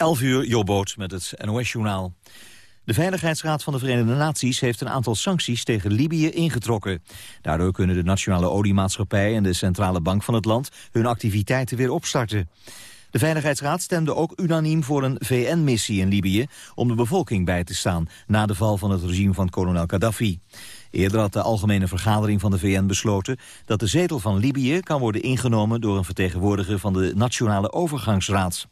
11 uur, Jobboot met het NOS-journaal. De Veiligheidsraad van de Verenigde Naties heeft een aantal sancties tegen Libië ingetrokken. Daardoor kunnen de Nationale Oliemaatschappij en de Centrale Bank van het land hun activiteiten weer opstarten. De Veiligheidsraad stemde ook unaniem voor een VN-missie in Libië om de bevolking bij te staan na de val van het regime van kolonel Gaddafi. Eerder had de Algemene Vergadering van de VN besloten dat de zetel van Libië kan worden ingenomen door een vertegenwoordiger van de Nationale Overgangsraad.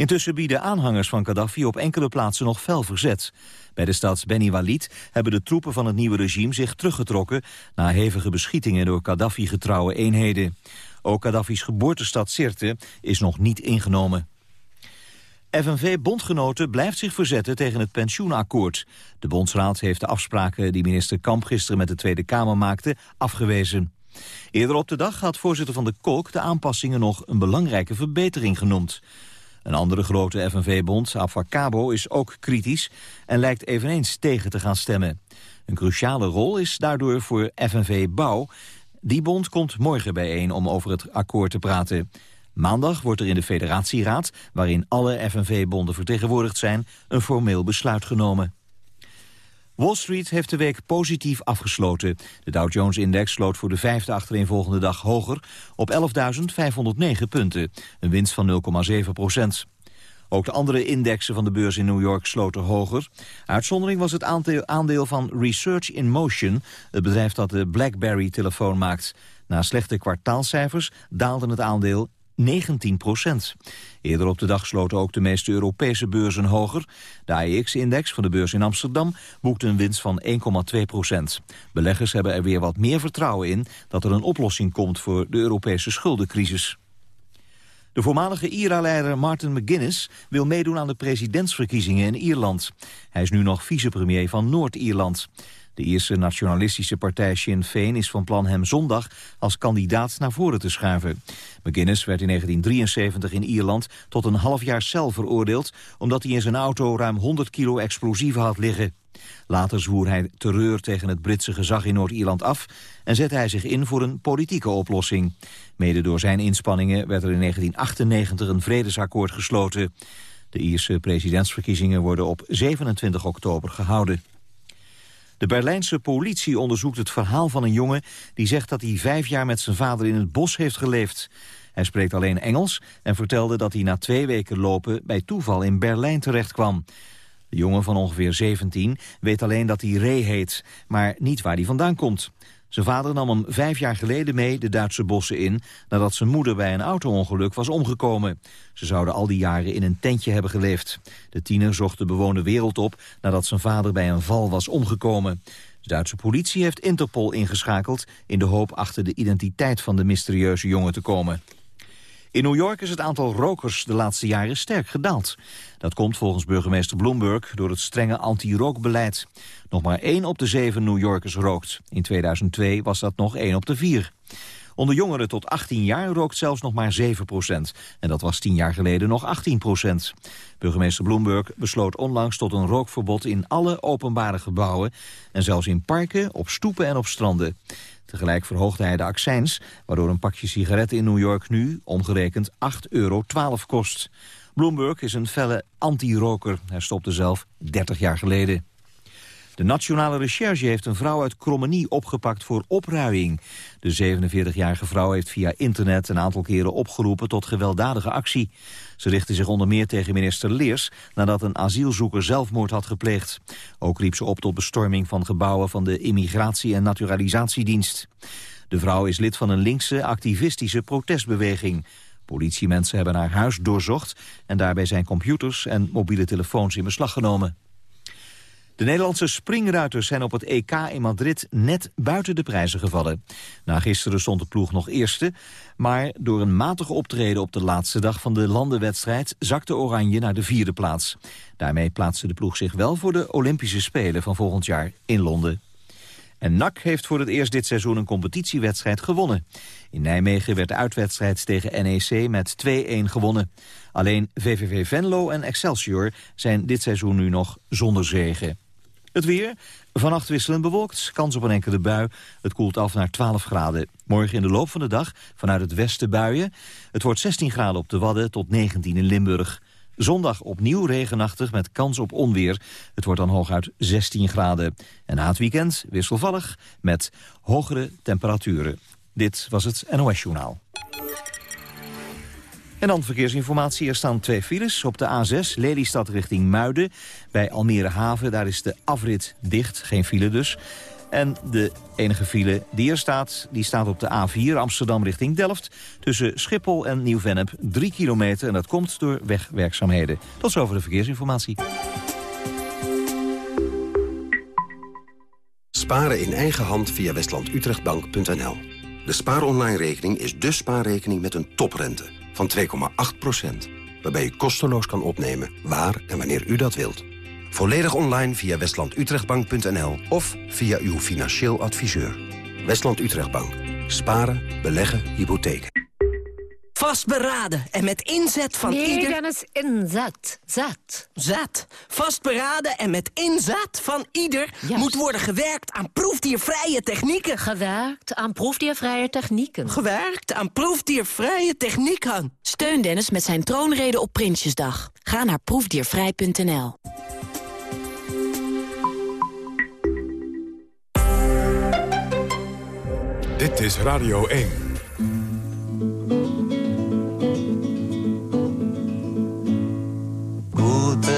Intussen bieden aanhangers van Gaddafi op enkele plaatsen nog fel verzet. Bij de stad Beni Walid hebben de troepen van het nieuwe regime zich teruggetrokken... na hevige beschietingen door Gaddafi-getrouwe eenheden. Ook Gaddafi's geboortestad Sirte is nog niet ingenomen. FNV-bondgenoten blijft zich verzetten tegen het pensioenakkoord. De bondsraad heeft de afspraken die minister Kamp gisteren met de Tweede Kamer maakte afgewezen. Eerder op de dag had voorzitter van de Kolk de aanpassingen nog een belangrijke verbetering genoemd. Een andere grote FNV-bond, Avacabo, is ook kritisch en lijkt eveneens tegen te gaan stemmen. Een cruciale rol is daardoor voor FNV Bouw. Die bond komt morgen bijeen om over het akkoord te praten. Maandag wordt er in de federatieraad, waarin alle FNV-bonden vertegenwoordigd zijn, een formeel besluit genomen. Wall Street heeft de week positief afgesloten. De Dow Jones-index sloot voor de vijfde achtereenvolgende dag hoger op 11.509 punten, een winst van 0,7 procent. Ook de andere indexen van de beurs in New York sloten hoger. Uitzondering was het aandeel van Research in Motion, het bedrijf dat de BlackBerry-telefoon maakt. Na slechte kwartaalcijfers daalde het aandeel 19 procent. Eerder op de dag sloten ook de meeste Europese beurzen hoger. De AEX-index van de beurs in Amsterdam boekte een winst van 1,2 procent. Beleggers hebben er weer wat meer vertrouwen in dat er een oplossing komt voor de Europese schuldencrisis. De voormalige IRA-leider Martin McGuinness wil meedoen aan de presidentsverkiezingen in Ierland. Hij is nu nog vicepremier van Noord-Ierland. De Ierse nationalistische partij Sinn Féin is van plan hem zondag als kandidaat naar voren te schuiven. McGuinness werd in 1973 in Ierland tot een half jaar cel veroordeeld... omdat hij in zijn auto ruim 100 kilo explosieven had liggen. Later zwoer hij terreur tegen het Britse gezag in Noord-Ierland af... en zette hij zich in voor een politieke oplossing. Mede door zijn inspanningen werd er in 1998 een vredesakkoord gesloten. De Ierse presidentsverkiezingen worden op 27 oktober gehouden. De Berlijnse politie onderzoekt het verhaal van een jongen... die zegt dat hij vijf jaar met zijn vader in het bos heeft geleefd. Hij spreekt alleen Engels en vertelde dat hij na twee weken lopen... bij toeval in Berlijn terechtkwam. De jongen van ongeveer 17 weet alleen dat hij Ray heet... maar niet waar hij vandaan komt. Zijn vader nam hem vijf jaar geleden mee de Duitse bossen in... nadat zijn moeder bij een auto-ongeluk was omgekomen. Ze zouden al die jaren in een tentje hebben geleefd. De tiener zocht de bewoonde wereld op nadat zijn vader bij een val was omgekomen. De Duitse politie heeft Interpol ingeschakeld... in de hoop achter de identiteit van de mysterieuze jongen te komen. In New York is het aantal rokers de laatste jaren sterk gedaald. Dat komt volgens burgemeester Bloomberg door het strenge anti-rookbeleid. Nog maar één op de zeven New Yorkers rookt. In 2002 was dat nog één op de vier. Onder jongeren tot 18 jaar rookt zelfs nog maar 7 procent. En dat was 10 jaar geleden nog 18 procent. Burgemeester Bloomberg besloot onlangs tot een rookverbod in alle openbare gebouwen... en zelfs in parken, op stoepen en op stranden. Tegelijk verhoogde hij de accijns, waardoor een pakje sigaretten in New York nu, omgerekend, 8,12 euro kost. Bloomberg is een felle anti-roker. Hij stopte zelf 30 jaar geleden. De Nationale Recherche heeft een vrouw uit Krommenie opgepakt voor opruiing. De 47-jarige vrouw heeft via internet een aantal keren opgeroepen tot gewelddadige actie. Ze richtte zich onder meer tegen minister Leers nadat een asielzoeker zelfmoord had gepleegd. Ook riep ze op tot bestorming van gebouwen van de Immigratie- en Naturalisatiedienst. De vrouw is lid van een linkse activistische protestbeweging. Politiemensen hebben haar huis doorzocht en daarbij zijn computers en mobiele telefoons in beslag genomen. De Nederlandse springruiters zijn op het EK in Madrid net buiten de prijzen gevallen. Na gisteren stond de ploeg nog eerste, maar door een matig optreden op de laatste dag van de landenwedstrijd zakte Oranje naar de vierde plaats. Daarmee plaatste de ploeg zich wel voor de Olympische Spelen van volgend jaar in Londen. En NAC heeft voor het eerst dit seizoen een competitiewedstrijd gewonnen. In Nijmegen werd de uitwedstrijd tegen NEC met 2-1 gewonnen. Alleen VVV Venlo en Excelsior zijn dit seizoen nu nog zonder zegen. Het weer. Vannacht wisselend bewolkt, kans op een enkele bui. Het koelt af naar 12 graden. Morgen in de loop van de dag vanuit het westen buien. Het wordt 16 graden op de Wadden tot 19 in Limburg. Zondag opnieuw regenachtig met kans op onweer. Het wordt dan hooguit 16 graden. En na het weekend wisselvallig met hogere temperaturen. Dit was het NOS Journaal. En dan verkeersinformatie. Er staan twee files op de A6, Lelystad richting Muiden. Bij Almere Haven, daar is de afrit dicht, geen file dus. En de enige file die er staat, die staat op de A4 Amsterdam richting Delft. Tussen Schiphol en Nieuw-Vennep 3 kilometer en dat komt door wegwerkzaamheden. Tot zover de verkeersinformatie. Sparen in eigen hand via westlandutrechtbank.nl. De spaaronline-rekening is de spaarrekening met een toprente van 2,8% waarbij u kosteloos kan opnemen waar en wanneer u dat wilt. Volledig online via westlandutrechtbank.nl of via uw financieel adviseur. Westland Utrechtbank. Sparen, beleggen, hypotheken. Vastberaden en met inzet van nee, ieder... Nee, Dennis, inzet. Zet. Zet. Vastberaden en met inzet van ieder... moet worden gewerkt aan proefdiervrije technieken. Gewerkt aan proefdiervrije technieken. Gewerkt aan proefdiervrije technieken. Steun Dennis met zijn troonrede op Prinsjesdag. Ga naar proefdiervrij.nl. Dit is Radio 1.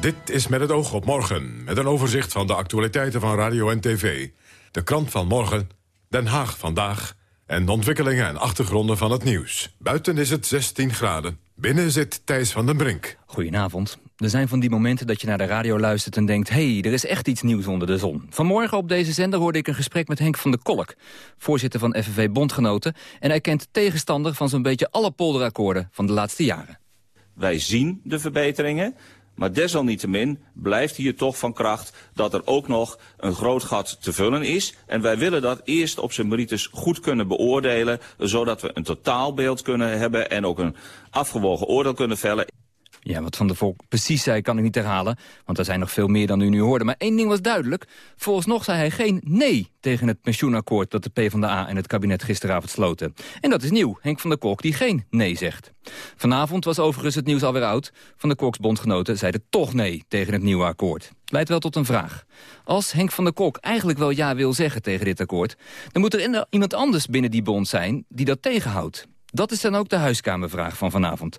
Dit is met het oog op morgen, met een overzicht van de actualiteiten van radio en tv. De krant van morgen, Den Haag vandaag en de ontwikkelingen en achtergronden van het nieuws. Buiten is het 16 graden, binnen zit Thijs van den Brink. Goedenavond. Er zijn van die momenten dat je naar de radio luistert en denkt... hé, hey, er is echt iets nieuws onder de zon. Vanmorgen op deze zender hoorde ik een gesprek met Henk van der Kolk... voorzitter van FNV Bondgenoten... en hij kent tegenstander van zo'n beetje alle polderakkoorden van de laatste jaren. Wij zien de verbeteringen, maar desalniettemin blijft hier toch van kracht dat er ook nog een groot gat te vullen is. En wij willen dat eerst op zijn merites goed kunnen beoordelen, zodat we een totaalbeeld kunnen hebben en ook een afgewogen oordeel kunnen vellen. Ja, wat Van der Volk precies zei kan ik niet herhalen, want er zijn nog veel meer dan u nu hoorde. Maar één ding was duidelijk, nog zei hij geen nee tegen het pensioenakkoord dat de PvdA en het kabinet gisteravond sloten. En dat is nieuw, Henk van der Kolk die geen nee zegt. Vanavond was overigens het nieuws alweer oud. Van de Kolks bondgenoten zeiden toch nee tegen het nieuwe akkoord. Leidt wel tot een vraag. Als Henk van der Kolk eigenlijk wel ja wil zeggen tegen dit akkoord... dan moet er iemand anders binnen die bond zijn die dat tegenhoudt. Dat is dan ook de huiskamervraag van vanavond.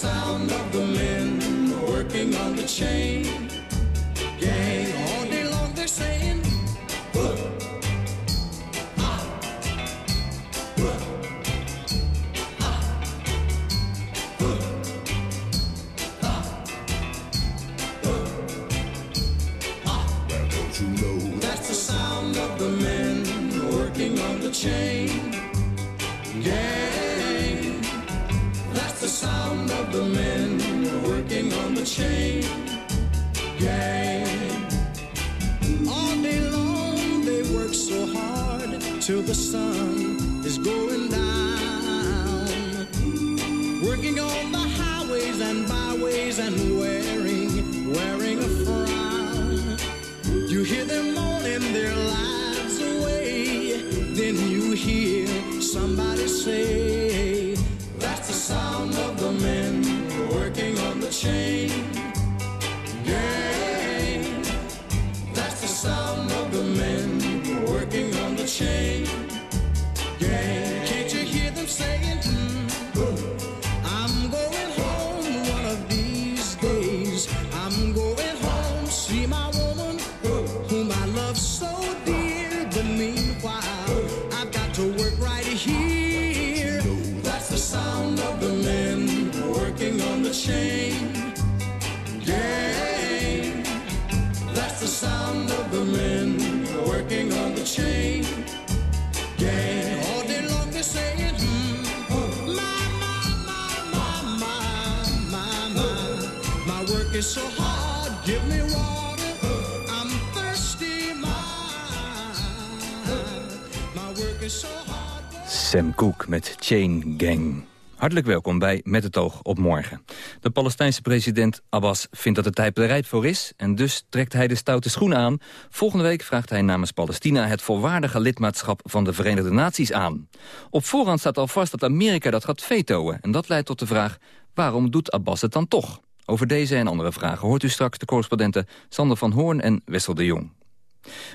sound of the men working on the chain gang. All day long they're saying, Hook. Ah. Hook. Ah. Hook. Ah. Don't you know that's the sound of the men working on the chain gang. Sound of the men working on the chain gang. All day long they work so hard till the sun is going down. Working on the highways and byways and wearing, wearing a frown. You hear them moaning their lives away, then you hear somebody say my, work is so hard. Give me water. I'm thirsty. Sam Cooke met Chain Gang. Hartelijk welkom bij Met het oog op morgen. De Palestijnse president Abbas vindt dat de tijd er rijp voor is... en dus trekt hij de stoute schoenen aan. Volgende week vraagt hij namens Palestina... het volwaardige lidmaatschap van de Verenigde Naties aan. Op voorhand staat al vast dat Amerika dat gaat vetoen. En dat leidt tot de vraag, waarom doet Abbas het dan toch? Over deze en andere vragen hoort u straks de correspondenten... Sander van Hoorn en Wessel de Jong.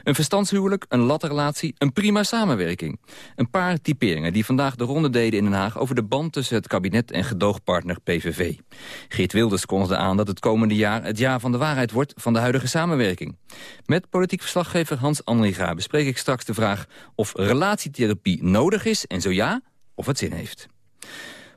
Een verstandshuwelijk, een latrelatie, een prima samenwerking. Een paar typeringen die vandaag de ronde deden in Den Haag... over de band tussen het kabinet en gedoogpartner PVV. Geert Wilders kondigde aan dat het komende jaar... het jaar van de waarheid wordt van de huidige samenwerking. Met politiek verslaggever Hans Andringa bespreek ik straks de vraag... of relatietherapie nodig is en zo ja, of het zin heeft.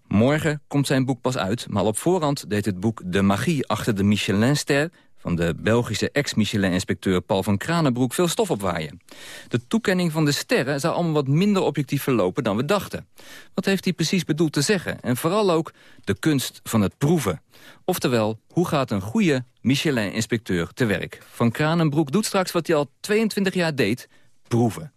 Morgen komt zijn boek pas uit, maar op voorhand deed het boek De Magie achter de Michelinster van de Belgische ex-Michelin-inspecteur Paul van Kranenbroek veel stof opwaaien. De toekenning van de sterren zou allemaal wat minder objectief verlopen dan we dachten. Wat heeft hij precies bedoeld te zeggen? En vooral ook de kunst van het proeven. Oftewel, hoe gaat een goede Michelin-inspecteur te werk? Van Kranenbroek doet straks wat hij al 22 jaar deed, proeven.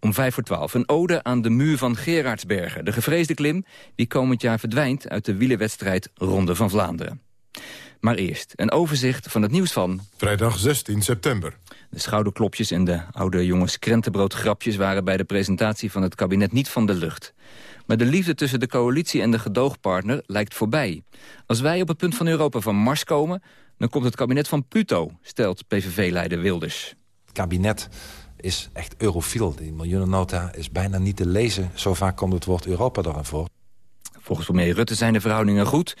Om vijf voor twaalf een ode aan de muur van Gerardsbergen. De gevreesde klim die komend jaar verdwijnt uit de wielerwedstrijd Ronde van Vlaanderen. Maar eerst een overzicht van het nieuws van... Vrijdag 16 september. De schouderklopjes en de oude jongens krentenbroodgrapjes... waren bij de presentatie van het kabinet niet van de lucht. Maar de liefde tussen de coalitie en de gedoogpartner lijkt voorbij. Als wij op het punt van Europa van Mars komen... dan komt het kabinet van Pluto, stelt PVV-leider Wilders. Het kabinet is echt eurofiel. Die miljoenennota is bijna niet te lezen. Zo vaak komt het woord Europa erin voor. Volgens premier Rutte zijn de verhoudingen goed...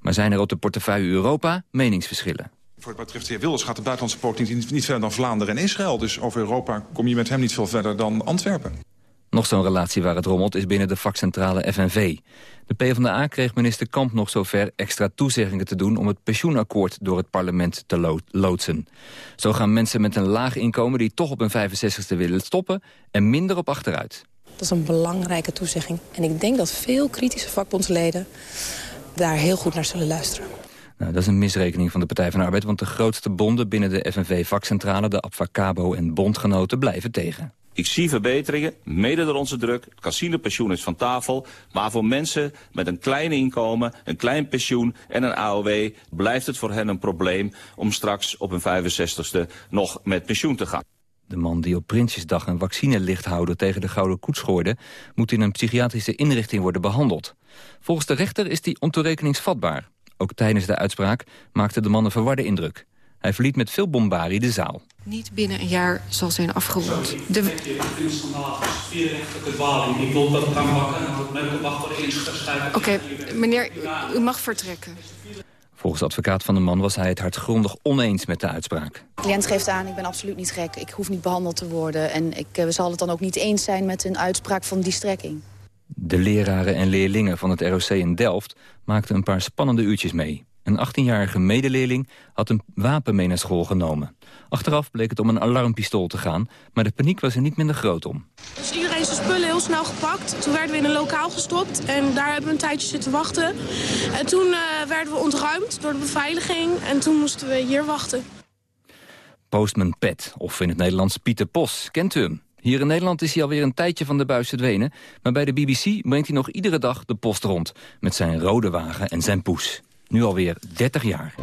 maar zijn er op de portefeuille Europa meningsverschillen. Voor wat betreft de heer Wilders gaat de buitenlandse politiek niet, niet verder dan Vlaanderen en Israël. Dus over Europa kom je met hem niet veel verder dan Antwerpen. Nog zo'n relatie waar het rommelt is binnen de vakcentrale FNV. De PvdA kreeg minister Kamp nog zover extra toezeggingen te doen... om het pensioenakkoord door het parlement te lo loodsen. Zo gaan mensen met een laag inkomen die toch op een 65ste willen stoppen... en minder op achteruit. Dat is een belangrijke toezegging. En ik denk dat veel kritische vakbondsleden daar heel goed naar zullen luisteren. Nou, dat is een misrekening van de Partij van de Arbeid... want de grootste bonden binnen de FNV-vakcentrale... de Abfacabo en bondgenoten blijven tegen. Ik zie verbeteringen, mede door onze druk. Het casinopensioen is van tafel. Maar voor mensen met een klein inkomen, een klein pensioen en een AOW... blijft het voor hen een probleem om straks op hun 65ste nog met pensioen te gaan. De man die op Prinsjesdag een vaccinelichthouder tegen de Gouden Koets gooide... moet in een psychiatrische inrichting worden behandeld. Volgens de rechter is hij ontoerekeningsvatbaar. Ook tijdens de uitspraak maakte de man een verwarde indruk. Hij verliet met veel bombarie de zaal. Niet binnen een jaar zal zijn afgerond. De... Oké, okay, meneer, u mag vertrekken. Volgens de advocaat van de man was hij het hardgrondig oneens met de uitspraak. De cliënt geeft aan, ik ben absoluut niet gek. Ik hoef niet behandeld te worden. En ik uh, zal het dan ook niet eens zijn met een uitspraak van die strekking. De leraren en leerlingen van het ROC in Delft maakten een paar spannende uurtjes mee. Een 18-jarige medeleerling had een wapen mee naar school genomen. Achteraf bleek het om een alarmpistool te gaan, maar de paniek was er niet minder groot om. Dus iedereen zijn spullen snel gepakt. Toen werden we in een lokaal gestopt en daar hebben we een tijdje zitten wachten. En toen uh, werden we ontruimd door de beveiliging en toen moesten we hier wachten. Postman Pet, of in het Nederlands Pieter Pos, kent u hem? Hier in Nederland is hij alweer een tijdje van de buis verdwenen... maar bij de BBC brengt hij nog iedere dag de post rond... met zijn rode wagen en zijn poes. Nu alweer 30 jaar.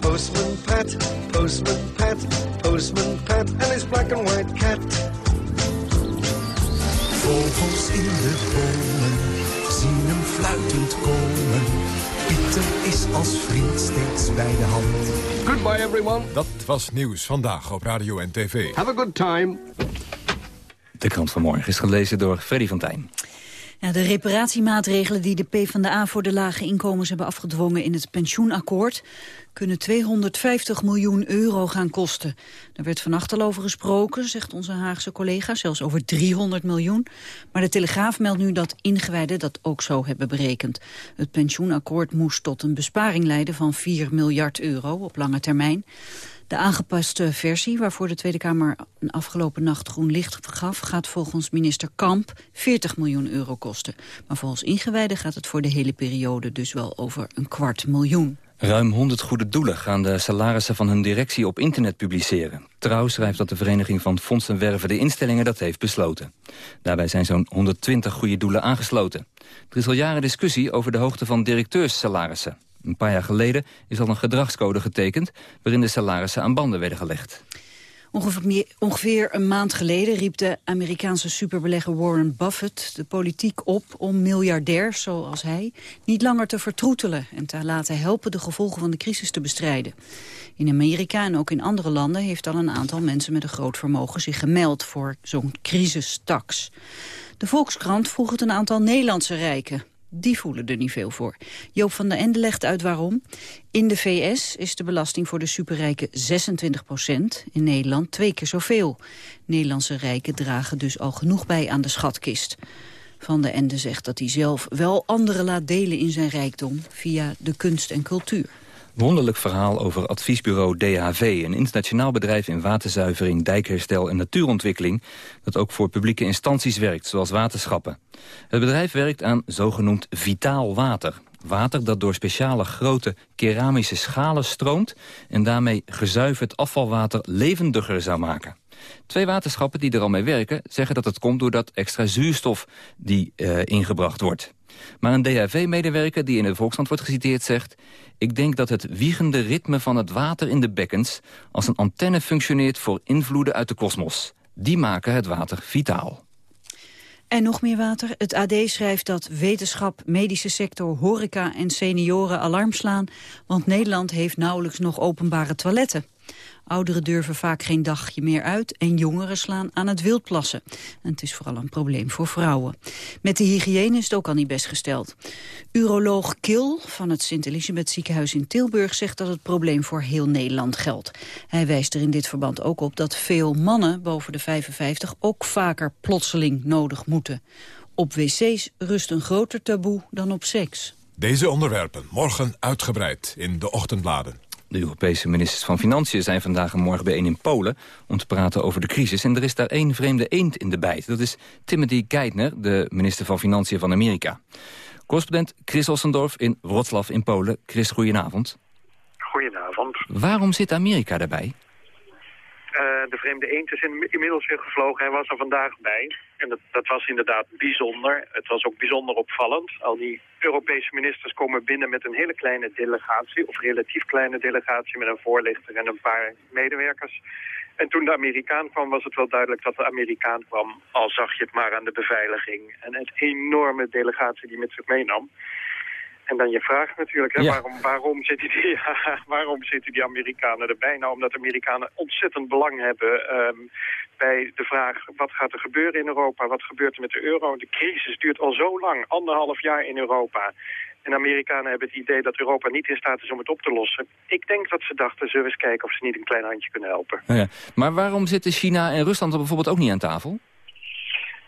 Postman Pat, Postman Pat, Postman Pat en his black and white cat. Vogels in de bomen zien hem fluitend komen. Pieter is als vriend steeds bij de hand. Goodbye everyone. Dat was nieuws vandaag op Radio en TV. Have a good time. De krant van morgen is gelezen door Freddy van Tijn. De reparatiemaatregelen die de PvdA voor de lage inkomens hebben afgedwongen in het pensioenakkoord kunnen 250 miljoen euro gaan kosten. Daar werd vannacht al over gesproken, zegt onze Haagse collega, zelfs over 300 miljoen. Maar de Telegraaf meldt nu dat ingewijden dat ook zo hebben berekend. Het pensioenakkoord moest tot een besparing leiden van 4 miljard euro op lange termijn. De aangepaste versie, waarvoor de Tweede Kamer een afgelopen nacht groen licht gaf, gaat volgens minister Kamp 40 miljoen euro kosten. Maar volgens ingewijden gaat het voor de hele periode dus wel over een kwart miljoen. Ruim 100 goede doelen gaan de salarissen van hun directie op internet publiceren. Trouw schrijft dat de Vereniging van Fondsenwervende Instellingen dat heeft besloten. Daarbij zijn zo'n 120 goede doelen aangesloten. Er is al jaren discussie over de hoogte van directeurssalarissen. Een paar jaar geleden is al een gedragscode getekend... waarin de salarissen aan banden werden gelegd. Ongeveer, een maand geleden riep de Amerikaanse superbelegger Warren Buffett de politiek op om miljardairs zoals hij niet langer te vertroetelen en te laten helpen de gevolgen van de crisis te bestrijden. In Amerika en ook in andere landen heeft al een aantal mensen met een groot vermogen zich gemeld voor zo'n crisistax. De Volkskrant vroeg het een aantal Nederlandse rijken die voelen er niet veel voor. Joop van der Ende legt uit waarom. In de VS is de belasting voor de superrijken 26 procent. In Nederland twee keer zoveel. Nederlandse rijken dragen dus al genoeg bij aan de schatkist. Van der Ende zegt dat hij zelf wel anderen laat delen in zijn rijkdom... via de kunst en cultuur. Wonderlijk verhaal over adviesbureau DHV... een internationaal bedrijf in waterzuivering, dijkherstel en natuurontwikkeling... dat ook voor publieke instanties werkt, zoals waterschappen. Het bedrijf werkt aan zogenoemd vitaal water. Water dat door speciale grote keramische schalen stroomt... en daarmee gezuiverd afvalwater levendiger zou maken. Twee waterschappen die er al mee werken zeggen dat het komt doordat extra zuurstof die uh, ingebracht wordt. Maar een DHV-medewerker die in de Volkskrant wordt geciteerd zegt... ik denk dat het wiegende ritme van het water in de bekkens... als een antenne functioneert voor invloeden uit de kosmos. Die maken het water vitaal. En nog meer water. Het AD schrijft dat wetenschap, medische sector, horeca en senioren alarm slaan... want Nederland heeft nauwelijks nog openbare toiletten. Ouderen durven vaak geen dagje meer uit en jongeren slaan aan het wildplassen. En het is vooral een probleem voor vrouwen. Met de hygiëne is het ook al niet best gesteld. Uroloog Kil van het Sint-Elisabeth ziekenhuis in Tilburg zegt dat het probleem voor heel Nederland geldt. Hij wijst er in dit verband ook op dat veel mannen boven de 55 ook vaker plotseling nodig moeten. Op wc's rust een groter taboe dan op seks. Deze onderwerpen morgen uitgebreid in de ochtendbladen. De Europese ministers van Financiën zijn vandaag en morgen bijeen in Polen... om te praten over de crisis. En er is daar één vreemde eend in de bijt. Dat is Timothy Geithner, de minister van Financiën van Amerika. Correspondent Chris Ossendorf in Wroclaw in Polen. Chris, goedenavond. Goedenavond. Waarom zit Amerika daarbij? Uh, de vreemde eend is in, inmiddels weer gevlogen. Hij was er vandaag bij. En dat, dat, was inderdaad bijzonder. Het was ook bijzonder opvallend. Al die Europese ministers komen binnen met een hele kleine delegatie... of relatief kleine delegatie met een voorlichter en een paar medewerkers. En toen de Amerikaan kwam was het wel duidelijk dat de Amerikaan kwam... al zag je het maar aan de beveiliging en het enorme delegatie die met zich meenam... En dan je vraag natuurlijk, hè, waarom, waarom, zitten die, waarom zitten die Amerikanen erbij? Nou, omdat de Amerikanen ontzettend belang hebben um, bij de vraag... wat gaat er gebeuren in Europa? Wat gebeurt er met de euro? De crisis duurt al zo lang, anderhalf jaar in Europa. En Amerikanen hebben het idee dat Europa niet in staat is om het op te lossen. Ik denk dat ze dachten, zullen we eens kijken of ze niet een klein handje kunnen helpen. Ja, maar waarom zitten China en Rusland er bijvoorbeeld ook niet aan tafel?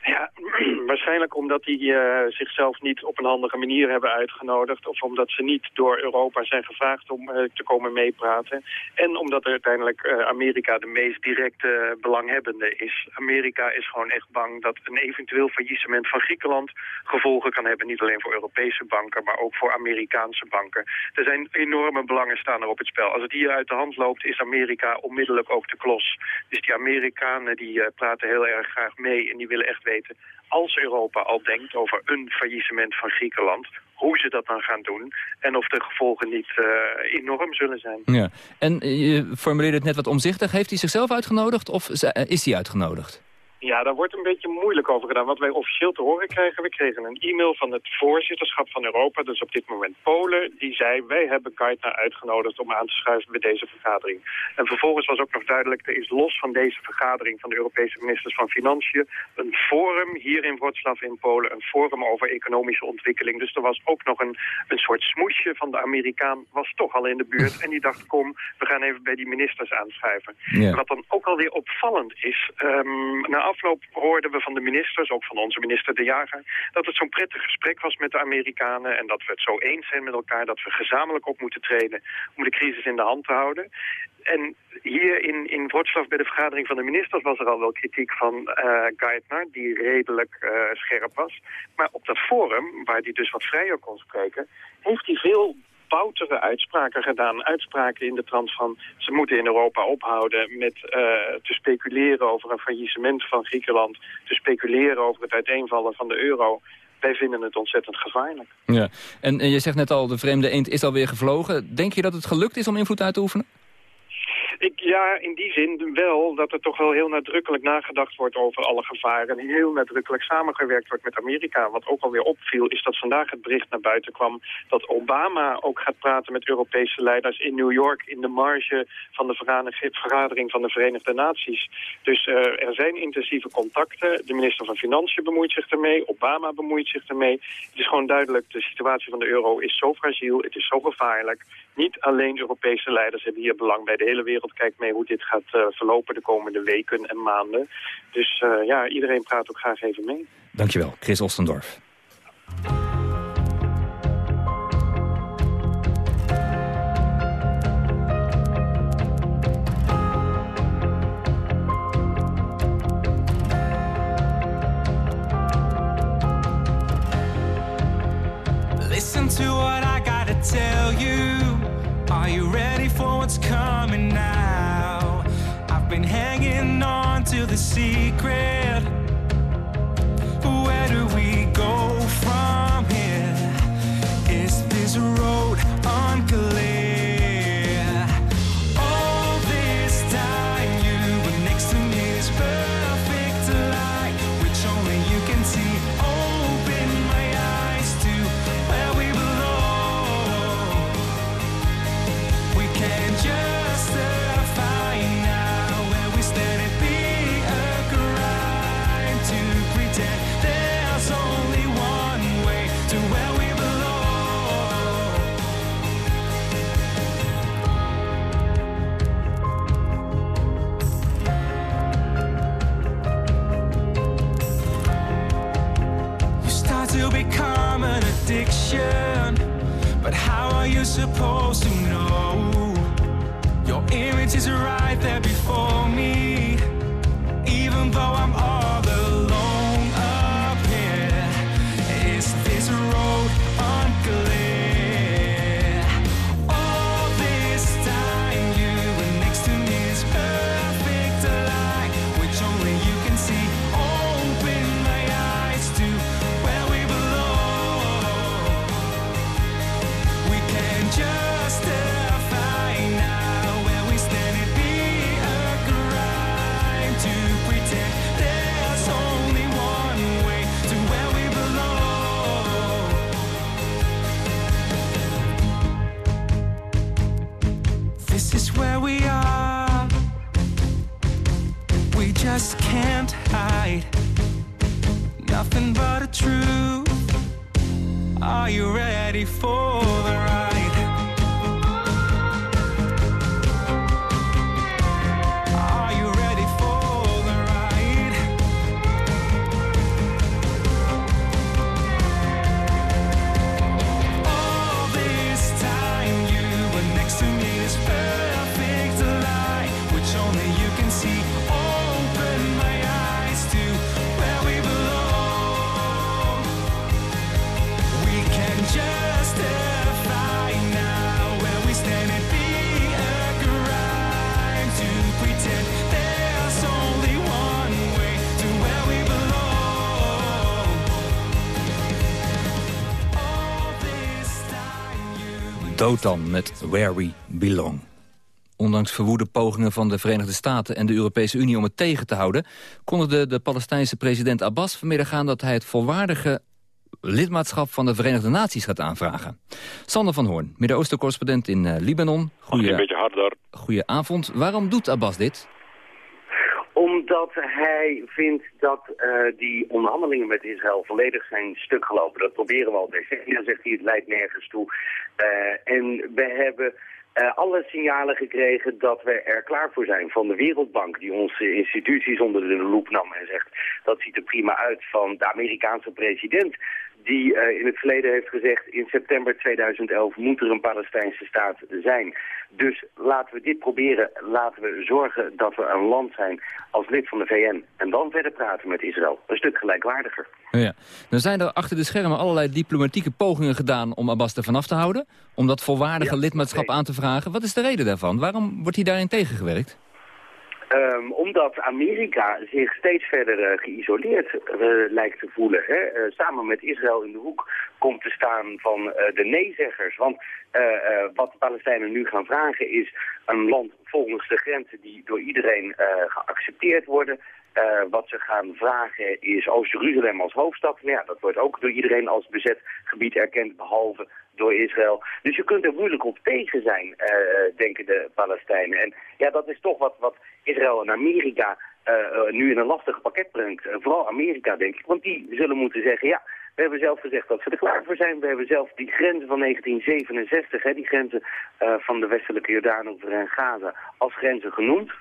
Ja, waarschijnlijk omdat die uh, zichzelf niet op een handige manier hebben uitgenodigd. Of omdat ze niet door Europa zijn gevraagd om uh, te komen meepraten. En omdat uiteindelijk uh, Amerika de meest directe belanghebbende is. Amerika is gewoon echt bang dat een eventueel faillissement van Griekenland gevolgen kan hebben. Niet alleen voor Europese banken, maar ook voor Amerikaanse banken. Er zijn enorme belangen staan er op het spel. Als het hier uit de hand loopt, is Amerika onmiddellijk ook de klos. Dus die Amerikanen die praten heel erg graag mee en die willen echt weten als Europa al denkt over een faillissement van Griekenland, hoe ze dat dan gaan doen en of de gevolgen niet uh, enorm zullen zijn. Ja. En je formuleerde het net wat omzichtig. Heeft hij zichzelf uitgenodigd of is hij uitgenodigd? Ja, daar wordt een beetje moeilijk over gedaan. Wat wij officieel te horen krijgen, we kregen een e-mail van het voorzitterschap van Europa, dus op dit moment Polen, die zei, wij hebben Geithner uitgenodigd om aan te schuiven bij deze vergadering. En vervolgens was ook nog duidelijk, er is los van deze vergadering van de Europese ministers van Financiën een forum hier in Wroclaw in Polen, een forum over economische ontwikkeling. Dus er was ook nog een, een soort smoesje van de Amerikaan, was toch al in de buurt. En die dacht, kom, we gaan even bij die ministers aanschuiven. Ja. Wat dan ook alweer opvallend is, ehm, na afloop hoorden we van de ministers, ook van onze minister De Jager, dat het zo'n prettig gesprek was met de Amerikanen en dat we het zo eens zijn met elkaar dat we gezamenlijk op moeten treden om de crisis in de hand te houden. En hier in, in Wroclaw bij de vergadering van de ministers was er al wel kritiek van eh Geithner, die redelijk eh, scherp was. Maar op dat forum, waar hij dus wat vrijer kon spreken, heeft hij veel boutere uitspraken gedaan. Uitspraken in de trant van ze moeten in Europa ophouden met eh, te speculeren over een faillissement van Griekenland. Te speculeren over het uiteenvallen van de euro. Wij vinden het ontzettend gevaarlijk. Ja. En, en je zegt net al, de vreemde eend is alweer gevlogen. Denk je dat het gelukt is om invloed uit te oefenen? Ik, ja, in die zin wel dat er toch wel heel nadrukkelijk nagedacht wordt over alle gevaren. En heel nadrukkelijk samengewerkt wordt met Amerika. Wat ook alweer opviel is dat vandaag het bericht naar buiten kwam dat Obama ook gaat praten met Europese leiders in New York in de marge van de vergadering van de Verenigde Naties. Dus eh, er zijn intensieve contacten. De minister van Financiën bemoeit zich ermee. Obama bemoeit zich ermee. Het is gewoon duidelijk, de situatie van de euro is zo fragiel. Het is zo gevaarlijk. Niet alleen Europese leiders hebben hier belang bij. De hele wereld kijkt mee hoe dit gaat eh, verlopen de komende weken en maanden. Dus eh, ja, iedereen praat ook graag even mee. Dankjewel, Chris Ostendorf. The secret. Dotan met Where We Belong. Ondanks verwoede pogingen van de Verenigde Staten en de Europese Unie om het tegen te houden... kondigde de Palestijnse president Abbas vanmiddag aan dat hij het volwaardige lidmaatschap van de Verenigde Naties gaat aanvragen. Sander van Hoorn, Midden-Oosten-correspondent in uh, Libanon. Goeie, een beetje harder. Goedenavond. Waarom doet Abbas dit? Omdat hij vindt dat uh, die onderhandelingen met Israël volledig zijn stuk gelopen. Dat proberen we al decennia, zegt hij, het leidt nergens toe. Uh, en we hebben uh, alle signalen gekregen dat we er klaar voor zijn. Van de Wereldbank, die onze instituties onder de loep nam en zegt... dat ziet er prima uit van de Amerikaanse president die uh, in het verleden heeft gezegd... in september 2011 moet er een Palestijnse staat zijn. Dus laten we dit proberen. Laten we zorgen dat we een land zijn als lid van de VN. En dan verder praten met Israël. Een stuk gelijkwaardiger. Ja. Dan zijn er achter de schermen allerlei diplomatieke pogingen gedaan... om Abbas er vanaf te houden. Om dat volwaardige ja, lidmaatschap nee. aan te vragen. Wat is de reden daarvan? Waarom wordt hij daarin tegengewerkt? Um, omdat Amerika zich steeds verder uh, geïsoleerd uh, lijkt te voelen. Hè? Uh, samen met Israël in de hoek komt te staan van de nee-zeggers. Want wat de Palestijnen nu gaan vragen is een land volgens de grenzen die door iedereen geaccepteerd worden. Uh, wat ze gaan vragen is Oost-Jeruzalem als hoofdstad. Nou ja, dat wordt ook door iedereen als bezet gebied erkend, behalve door Israël. Dus je kunt er moeilijk op tegen zijn, uh, denken de Palestijnen. En ja, dat is toch wat, wat Israël en Amerika uh, nu in een lastig pakket brengt. vooral Amerika, denk ik. Want die zullen moeten zeggen, ja, we hebben zelf gezegd dat ze er klaar voor zijn. We hebben zelf die grenzen van 1967, hè, die grenzen van de westelijke Jordaan en Gaza, als grenzen genoemd.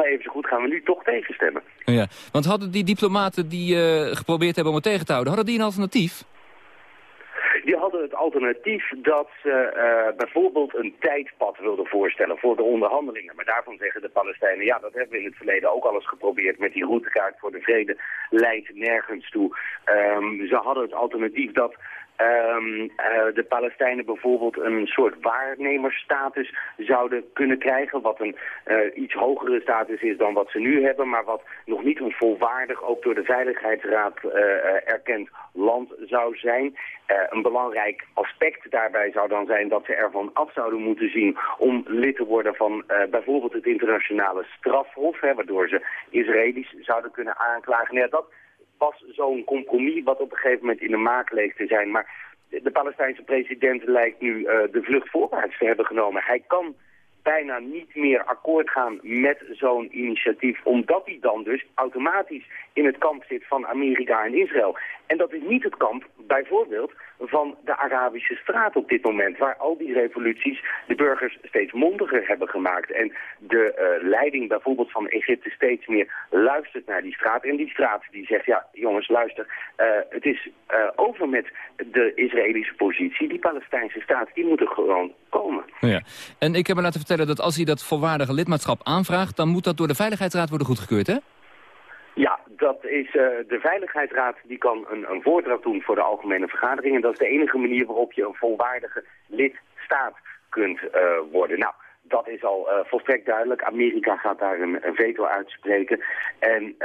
Maar even zo goed gaan we nu toch tegenstemmen. Ja, want hadden die diplomaten die uh, geprobeerd hebben om het tegen te houden... hadden die een alternatief? Die hadden het alternatief dat ze uh, bijvoorbeeld een tijdpad wilden voorstellen voor de onderhandelingen. Maar daarvan zeggen de Palestijnen, ja, dat hebben we in het verleden ook al eens geprobeerd met die routekaart voor de vrede, leidt nergens toe. Um, ze hadden het alternatief dat Um, uh, de Palestijnen bijvoorbeeld een soort waarnemersstatus zouden kunnen krijgen. Wat een uh, iets hogere status is dan wat ze nu hebben. Maar wat nog niet een volwaardig, ook door de Veiligheidsraad uh, erkend land zou zijn. een belangrijk aspect daarbij zou dan zijn dat ze ervan af zouden moeten zien om lid te worden van bijvoorbeeld het internationale strafhof. Hè, waardoor ze Israëli's zouden kunnen aanklagen. Ja, dat was zo'n compromis wat op een gegeven moment in de maak leek te zijn. Maar de Palestijnse president lijkt nu uh, de vlucht voorwaarts te hebben genomen. Hij kan bijna niet meer akkoord gaan met zo'n initiatief, omdat hij dan dus automatisch in het kamp zit van Amerika en Israël. En dat is niet het kamp, bijvoorbeeld, van de Arabische straat op dit moment, waar al die revoluties de burgers steeds mondiger hebben gemaakt. En de uh, leiding bijvoorbeeld van Egypte steeds meer luistert naar die straat. En die straat die zegt, ja jongens luister, uh, het is uh, over met de Israëlische positie. Die Palestijnse staat, die moet er gewoon komen. Ja. En ik heb me laten vertellen dat als hij dat volwaardige lidmaatschap aanvraagt, dan moet dat door de Veiligheidsraad worden goedgekeurd, hè? Ja, dat is uh, de Veiligheidsraad die kan een, een voordracht doen voor de algemene vergadering. En dat is de enige manier waarop je een volwaardige lidstaat kunt uh, worden. Nou, dat is al uh, volstrekt duidelijk. Amerika gaat daar een, een veto uitspreken. En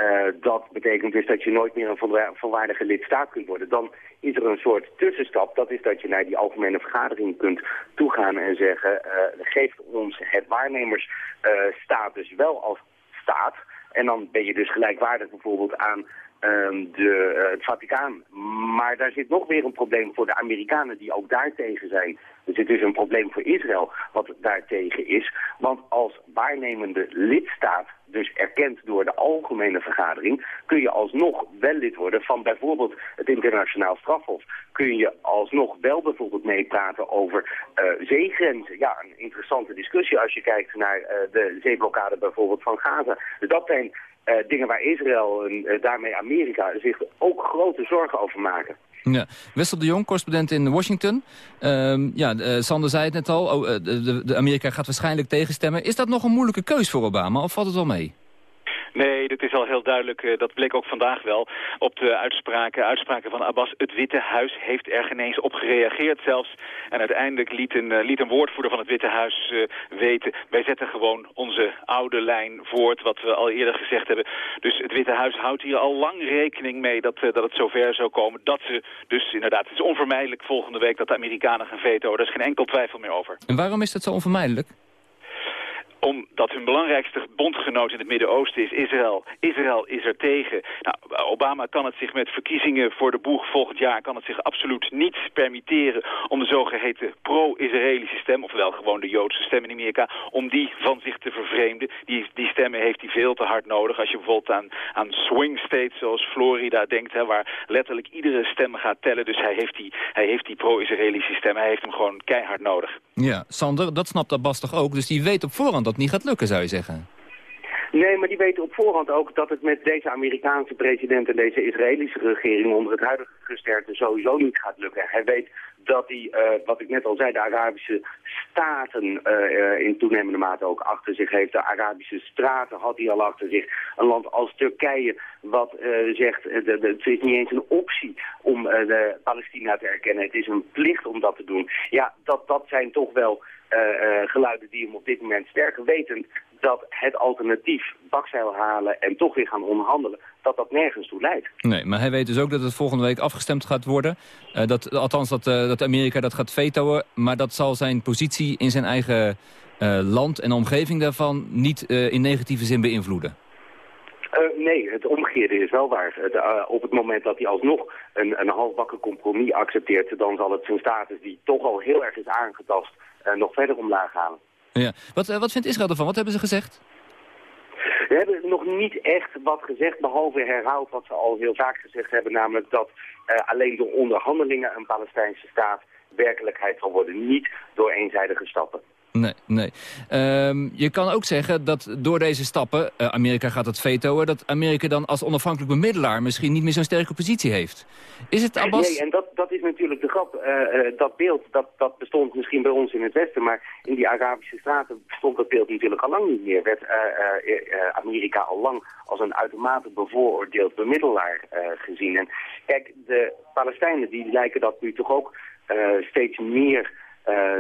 dat betekent dus dat je nooit meer een volwaardige lidstaat kunt worden. Dan is er een soort tussenstap. Dat is dat je naar die algemene vergadering kunt toegaan en zeggen... Geeft ons het waarnemersstatus wel als staat... En dan ben je dus gelijkwaardig bijvoorbeeld aan um, de, uh, het Vaticaan. Maar daar zit nog weer een probleem voor de Amerikanen die ook daartegen zijn. Dus het is een probleem voor Israël wat daartegen is. Want als waarnemende lidstaat, dus erkend door de algemene vergadering, kun je alsnog wel lid worden van bijvoorbeeld het internationaal strafhof. Kun je alsnog wel bijvoorbeeld meepraten over uh, zeegrenzen. Ja, een interessante discussie als je kijkt naar uh, de zeeblokkade bijvoorbeeld van Gaza. Dus dat zijn uh, dingen waar Israël en daarmee Amerika zich ook grote zorgen over maken. Ja. Wessel de Jong, correspondent in Washington. Uh, ja, uh, Sander zei het net al, oh, de, de Amerika gaat waarschijnlijk tegenstemmen. Is dat nog een moeilijke keus voor Obama of valt het wel mee? Nee, dat is al heel duidelijk. Uh, dat bleek ook vandaag wel op de uitspraken, uitspraken van Abbas. Het Witte Huis heeft er geen op gereageerd zelfs. En uiteindelijk liet een, uh, liet een woordvoerder van het Witte Huis uh, weten... wij zetten gewoon onze oude lijn voort, wat we al eerder gezegd hebben. Dus het Witte Huis houdt hier al lang rekening mee dat, dat het zover zou komen. Dat ze dus inderdaad, het is onvermijdelijk volgende week dat de Amerikanen gaan veto. Daar is geen enkel twijfel meer over. En waarom is dat zo onvermijdelijk? Omdat hun belangrijkste bondgenoot in het Midden-Oosten is Israël. Israël is er tegen. Nou, Obama kan het zich met verkiezingen voor de boeg volgend jaar... kan het zich absoluut niet permitteren om de zogeheten pro-Israëlische stem... ofwel gewoon de Joodse stem in Amerika... om die van zich te vervreemden. Die, die stemmen heeft hij veel te hard nodig. Als je bijvoorbeeld aan, aan swing states zoals Florida denkt... Hè, waar letterlijk iedere stem gaat tellen. Dus hij heeft die, hij heeft die pro-Israëlische stem. Hij heeft hem gewoon keihard nodig. Ja, Sander, dat snapt Abbas toch ook? Dus die weet op voorhand dat het niet gaat lukken, zou je zeggen? Nee, maar die weten op voorhand ook dat het met deze Amerikaanse president en deze Israëlische regering onder het huidige gesterte sowieso niet gaat lukken. Hij weet dat hij, uh, wat ik net al zei, de Arabische staten uh, in toenemende mate ook achter zich heeft. De Arabische straten had hij al achter zich. Een land als Turkije wat zegt, het is niet eens een optie om de Palestina te erkennen. Het is een plicht om dat te doen. Ja, dat, dat zijn toch wel geluiden die hem op dit moment sterker wetend dat het alternatief bakzeil halen en toch weer gaan onderhandelen, dat dat nergens toe leidt. Nee, maar hij weet dus ook dat het volgende week afgestemd gaat worden. Uh, dat, althans, dat, uh, dat Amerika dat gaat vetoen. Maar dat zal zijn positie in zijn eigen uh, land en omgeving daarvan niet in negatieve zin beïnvloeden. nee, het omgekeerde is wel waar. Op het moment dat hij alsnog een, een halfbakken compromis accepteert... dan zal het zijn status, die toch al heel erg is aangetast, nog verder omlaag halen. Ja. Wat, wat vindt Israël ervan? Wat hebben ze gezegd? We hebben nog niet echt wat gezegd, behalve herhaald wat ze al heel vaak gezegd hebben. Namelijk dat uh, alleen door onderhandelingen een Palestijnse staat werkelijkheid zal worden. Niet door eenzijdige stappen. Nee, nee. Um, je kan ook zeggen dat door deze stappen, uh, Amerika gaat het vetoen... dat Amerika dan als onafhankelijk bemiddelaar misschien niet meer zo'n sterke positie heeft. Is het Abbas... Nee, en dat, dat is natuurlijk de grap. Uh, uh, dat beeld, dat, dat bestond misschien bij ons in het Westen... maar in die Arabische staten bestond dat beeld natuurlijk al lang niet meer. Werd Amerika al lang als een uitermate bevooroordeeld bemiddelaar gezien. En kijk, de Palestijnen die lijken dat nu toch ook steeds meer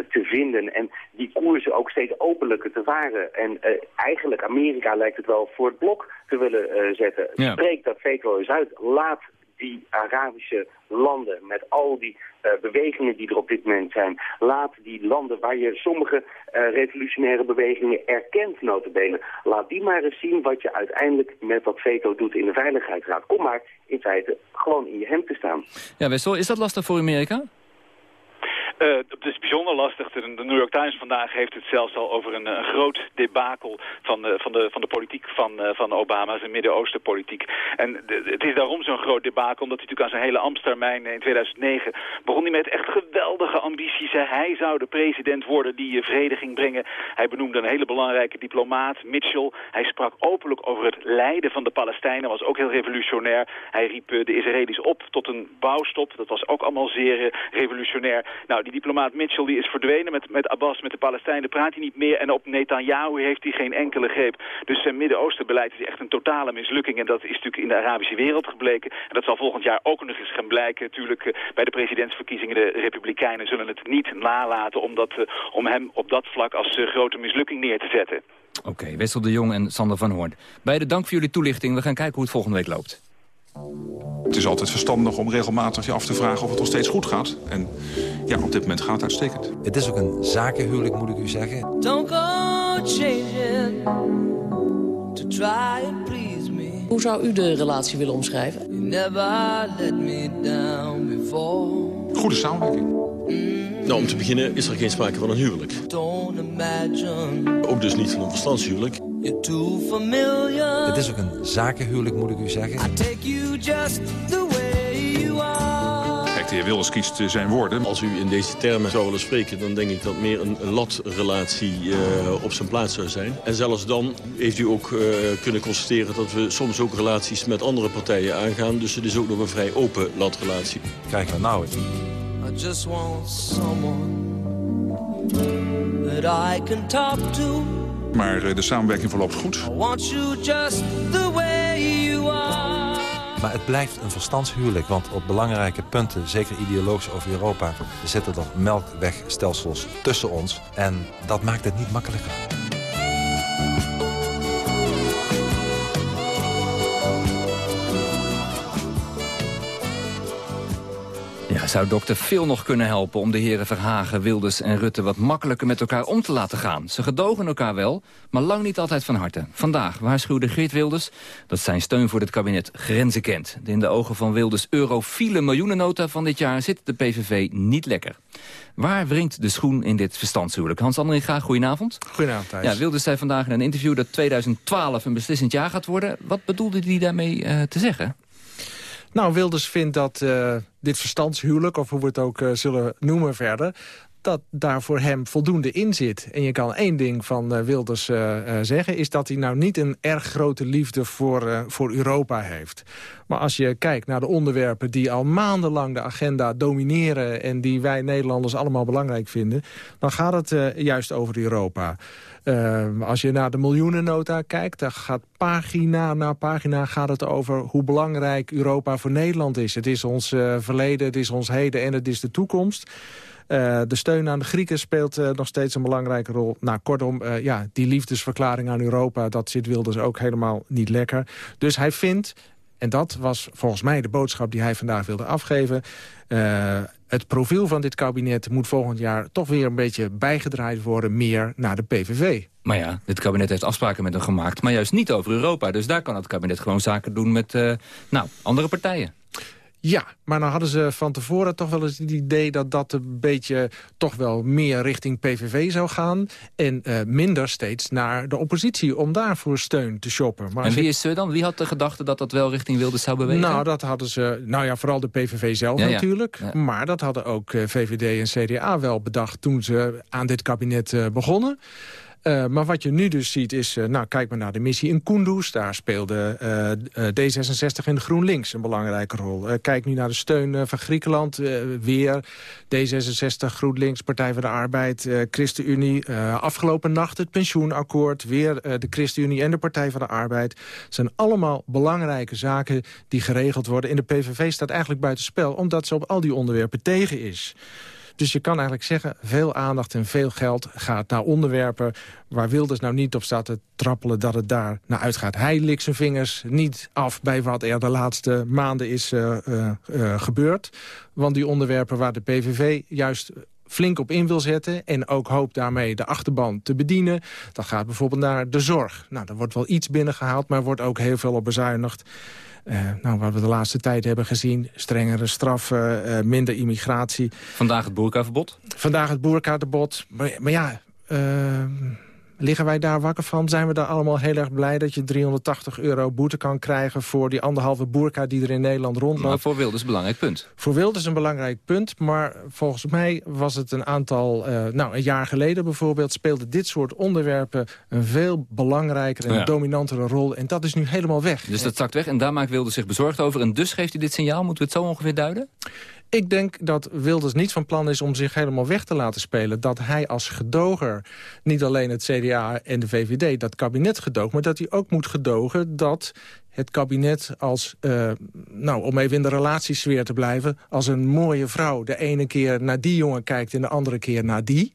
te vinden. En die koersen ook steeds openlijker te varen. En uh, eigenlijk Amerika lijkt het wel voor het blok te willen uh, zetten. Ja. Spreek dat veto eens uit. Laat die Arabische landen met al die uh, bewegingen die er op dit moment zijn. Laat die landen waar je sommige uh, revolutionaire bewegingen erkent, notabene. Laat die maar eens zien wat je uiteindelijk met dat veto doet in de Veiligheidsraad. Kom maar in feite gewoon in je hemd te staan. Ja, Wessel, is dat lastig voor Amerika? Uh, het is bijzonder lastig. De, New York Times vandaag heeft het zelfs al over een, groot debakel van de, van de, van de politiek van, uh, van Obama, zijn Midden-Oosten politiek. En het is daarom zo'n groot debakel, omdat hij natuurlijk aan zijn hele ambtstermijn in 2009 begon hij met echt geweldige ambities. Hij zou de president worden die vrede ging brengen. Hij benoemde een hele belangrijke diplomaat, Mitchell. Hij sprak openlijk over het lijden van de Palestijnen, was ook heel revolutionair. Hij riep de Israëli's op tot een bouwstop. Dat was ook allemaal zeer revolutionair. Nou, die diplomaat Mitchell die is verdwenen met, met Abbas, met de Palestijnen, praat hij niet meer. En op Netanyahu heeft hij geen enkele greep. Dus zijn Midden-Oostenbeleid is echt een totale mislukking. En dat is natuurlijk in de Arabische wereld gebleken. En dat zal volgend jaar ook nog eens gaan blijken. Natuurlijk, uh, bij de presidentsverkiezingen, de Republikeinen zullen het niet nalaten om, dat, uh, om hem op dat vlak als uh, grote mislukking neer te zetten. Oké, okay, Wessel de Jong en Sander van Hoorn. Beide dank voor jullie toelichting. We gaan kijken hoe het volgende week loopt. Het is altijd verstandig om regelmatig je af te vragen of het nog steeds goed gaat. En ja, op dit moment gaat het uitstekend. Het is ook een zakenhuwelijk, moet ik u zeggen. Don't go changing to try and please. Hoe zou u de relatie willen omschrijven? You never let me down before. Goede samenwerking. Nou, om te beginnen is er geen sprake van een huwelijk. Don't imagine. Ook dus niet van een verstandshuwelijk. You're too familiar. Het is ook een zakenhuwelijk, moet ik u zeggen. I take you just the way you are. Kijk, de heer Wilders kiest zijn woorden. Als u in deze termen zou willen spreken... dan denk ik dat meer een, een latrelatie uh, op zijn plaats zou zijn. En zelfs dan heeft u ook uh, kunnen constateren... dat we soms ook relaties met andere partijen aangaan. Dus het is ook nog een vrij open latrelatie. Kijk maar nou eens. I just want someone that I can talk to. Maar de samenwerking verloopt goed. I want you just the. Maar het blijft een verstandshuwelijk, want op belangrijke punten, zeker ideologisch over Europa, zitten er melkwegstelsels tussen ons. En dat maakt het niet makkelijker. Zou dokter veel nog kunnen helpen om de heren Verhagen, Wilders en Rutte wat makkelijker met elkaar om te laten gaan. Ze gedogen elkaar wel, maar lang niet altijd van harte. Vandaag waarschuwde Geert Wilders dat zijn steun voor dit kabinet grenzen kent. De in de ogen van Wilders eurofiele miljoenennota van dit jaar zit de PVV niet lekker. Waar wringt de schoen in dit verstandshuwelijk? Hans Andringa, goedenavond. Goedenavond, Thijs. Ja, Wilders zei vandaag in een interview dat 2012 een beslissend jaar gaat worden. Wat bedoelde hij daarmee uh, te zeggen? Nou, Wilders vindt dat uh, dit verstandshuwelijk, of hoe we het ook uh, zullen noemen verder dat daar voor hem voldoende in zit. En je kan één ding van uh, Wilders uh, uh, zeggen... is dat hij nou niet een erg grote liefde voor, voor Europa heeft. Maar als je kijkt naar de onderwerpen die al maandenlang de agenda domineren... en die wij Nederlanders allemaal belangrijk vinden... dan gaat het juist over Europa. als je naar de miljoenennota kijkt, dan gaat pagina na pagina gaat het over hoe belangrijk Europa voor Nederland is. Het is ons verleden, het is ons heden en het is de toekomst. Uh, de steun aan de Grieken speelt uh, nog steeds een belangrijke rol. Nou, kortom, uh, ja, die liefdesverklaring aan Europa... dat zit Wilders ook helemaal niet lekker. Dus hij vindt, en dat was volgens mij de boodschap die hij vandaag wilde afgeven... het profiel van dit kabinet moet volgend jaar toch weer een beetje bijgedraaid worden... meer naar de PVV. Maar ja, dit kabinet heeft afspraken met hem gemaakt, maar juist niet over Europa. Dus daar kan het kabinet gewoon zaken doen met nou, andere partijen. Ja, maar dan hadden ze van tevoren toch wel eens het idee... dat dat een beetje toch wel meer richting PVV zou gaan... en uh, minder steeds naar de oppositie om daarvoor steun te shoppen. Maar en wie is ze dan? Wie had de gedachte dat dat wel richting Wilders zou bewegen? Nou, dat hadden ze... Nou ja, vooral de PVV zelf ja, natuurlijk. Ja. Maar dat hadden ook uh, VVD en CDA wel bedacht... toen ze aan dit kabinet uh, begonnen. Uh, maar wat je nu dus ziet is, uh, nou kijk maar naar de missie in Kunduz. Daar speelde uh, D66 en GroenLinks een belangrijke rol. kijk nu naar de steun van Griekenland. weer D66, GroenLinks, Partij voor de Arbeid, ChristenUnie. afgelopen nacht het pensioenakkoord. Weer de ChristenUnie en de Partij voor de Arbeid. Het zijn allemaal belangrijke zaken die geregeld worden. In de PVV staat eigenlijk buitenspel, omdat ze op al die onderwerpen tegen is. Dus je kan eigenlijk zeggen, veel aandacht en veel geld gaat naar onderwerpen... waar Wilders nou niet op staat te trappelen dat het daar naar uitgaat. Hij likt zijn vingers niet af bij wat er de laatste maanden is uh, uh, uh, gebeurd. Want die onderwerpen waar de PVV juist flink op in wil zetten... en ook hoopt daarmee de achterban te bedienen. Dat gaat bijvoorbeeld naar de zorg. Nou, er wordt wel iets binnengehaald, maar wordt ook heel veel op bezuinigd. Uh, nou, wat we de laatste tijd hebben gezien, strengere straffen, uh, minder immigratie. Vandaag het boerkaverbod? Vandaag het boerkaverbod. Maar, maar ja, uh, Liggen wij daar wakker van? Zijn we daar allemaal heel erg blij dat je 380 euro boete kan krijgen... voor die anderhalve boerka die er in Nederland rondloopt? Maar voor Wilders een belangrijk punt. Voor Wilders een belangrijk punt, maar volgens mij was het een aantal... Uh, nou, een jaar geleden bijvoorbeeld speelde dit soort onderwerpen... een veel belangrijkere en ja. dominantere rol. En dat is nu helemaal weg. Dus dat zakt weg en daar maakt Wilders zich bezorgd over. En dus geeft hij dit signaal, moeten we het zo ongeveer duiden? Ik denk dat Wilders niet van plan is om zich helemaal weg te laten spelen. Dat hij als gedoger niet alleen het CDA en de VVD dat kabinet gedoogt... maar dat hij ook moet gedogen dat het kabinet als, uh, nou, om even in de relatiesfeer te blijven... als een mooie vrouw de ene keer naar die jongen kijkt en de andere keer naar die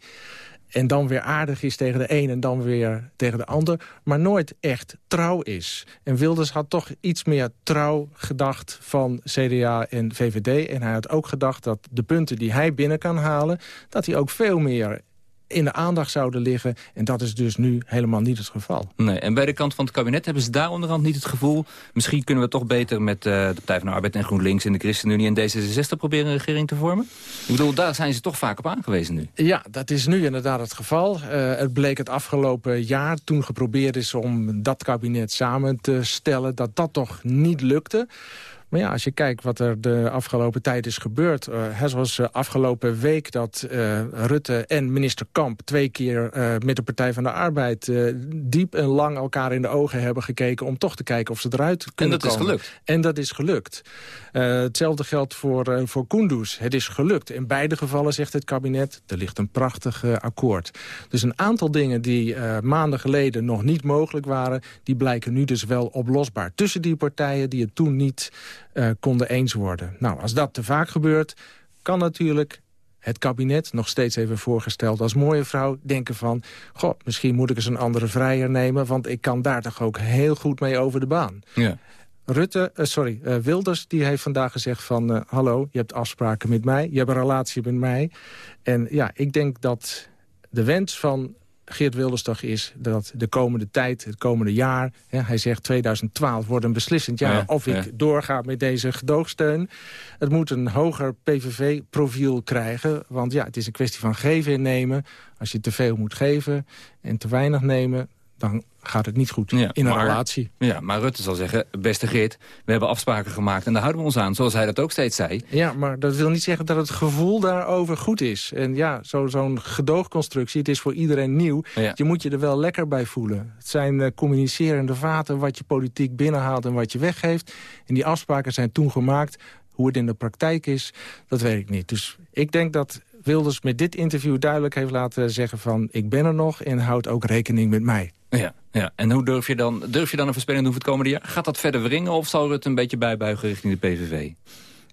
en dan weer aardig is tegen de een en dan weer tegen de ander... maar nooit echt trouw is. En Wilders had toch iets meer trouw gedacht van CDA en VVD. En hij had ook gedacht dat de punten die hij binnen kan halen... dat hij ook veel meer in de aandacht zouden liggen. En dat is dus nu helemaal niet het geval. Nee, en bij de kant van het kabinet hebben ze daar onderhand niet het gevoel... misschien kunnen we toch beter met uh, de Partij van de Arbeid en GroenLinks... en de ChristenUnie en D66 proberen een regering te vormen? Ik bedoel, daar zijn ze toch vaak op aangewezen nu. Ja, dat is nu inderdaad het geval. Uh, het bleek het afgelopen jaar, toen geprobeerd is om dat kabinet samen te stellen... dat dat toch niet lukte. Maar ja, als je kijkt wat er de afgelopen tijd is gebeurd... Uh, het was uh, afgelopen week dat uh, Rutte en minister Kamp... twee keer met de Partij van de Arbeid... diep en lang elkaar in de ogen hebben gekeken... om toch te kijken of ze eruit kunnen komen. En dat komen. is gelukt. En dat is gelukt. hetzelfde geldt voor, voor Kunduz. Het is gelukt. In beide gevallen zegt het kabinet... er ligt een prachtig akkoord. Dus een aantal dingen die maanden geleden nog niet mogelijk waren... die blijken nu dus wel oplosbaar. Tussen die partijen die het toen niet uh, konden eens worden. Nou, als dat te vaak gebeurt, kan natuurlijk het kabinet, nog steeds even voorgesteld als mooie vrouw... denken van, goh, misschien moet ik eens een andere vrijer nemen... want ik kan daar toch ook heel goed mee over de baan. Ja. Rutte, uh, sorry, uh, Wilders, die heeft vandaag gezegd van... Uh, hallo, je hebt afspraken met mij, je hebt een relatie met mij. En ja, ik denk dat de wens van Geert Wilders toch is dat de komende tijd, het komende jaar... Hè, hij zegt 2012 wordt een beslissend jaar of ik doorga met deze gedoogsteun. Het moet een hoger PVV-profiel krijgen, want ja, het is een kwestie van geven en nemen. Als je te veel moet geven en te weinig nemen, dan gaat het niet goed in een relatie. Ja, maar Rutte zal zeggen, beste Geert, we hebben afspraken gemaakt... en daar houden we ons aan, zoals hij dat ook steeds zei. Ja, maar dat wil niet zeggen dat het gevoel daarover goed is. En ja, zo'n gedoogconstructie, het is voor iedereen nieuw. Je moet je er wel lekker bij voelen. Het zijn uh, communicerende vaten wat je politiek binnenhaalt en wat je weggeeft. En die afspraken zijn toen gemaakt. Hoe het in de praktijk is, dat weet ik niet. Dus ik denk dat Wilders met dit interview duidelijk heeft laten zeggen van... ik ben er nog en houd ook rekening met mij. Ja, ja. en hoe durf je dan, durf je dan een voorspelling doen voor het komende jaar? Gaat dat verder wringen of zal het een beetje bijbuigen richting de PVV?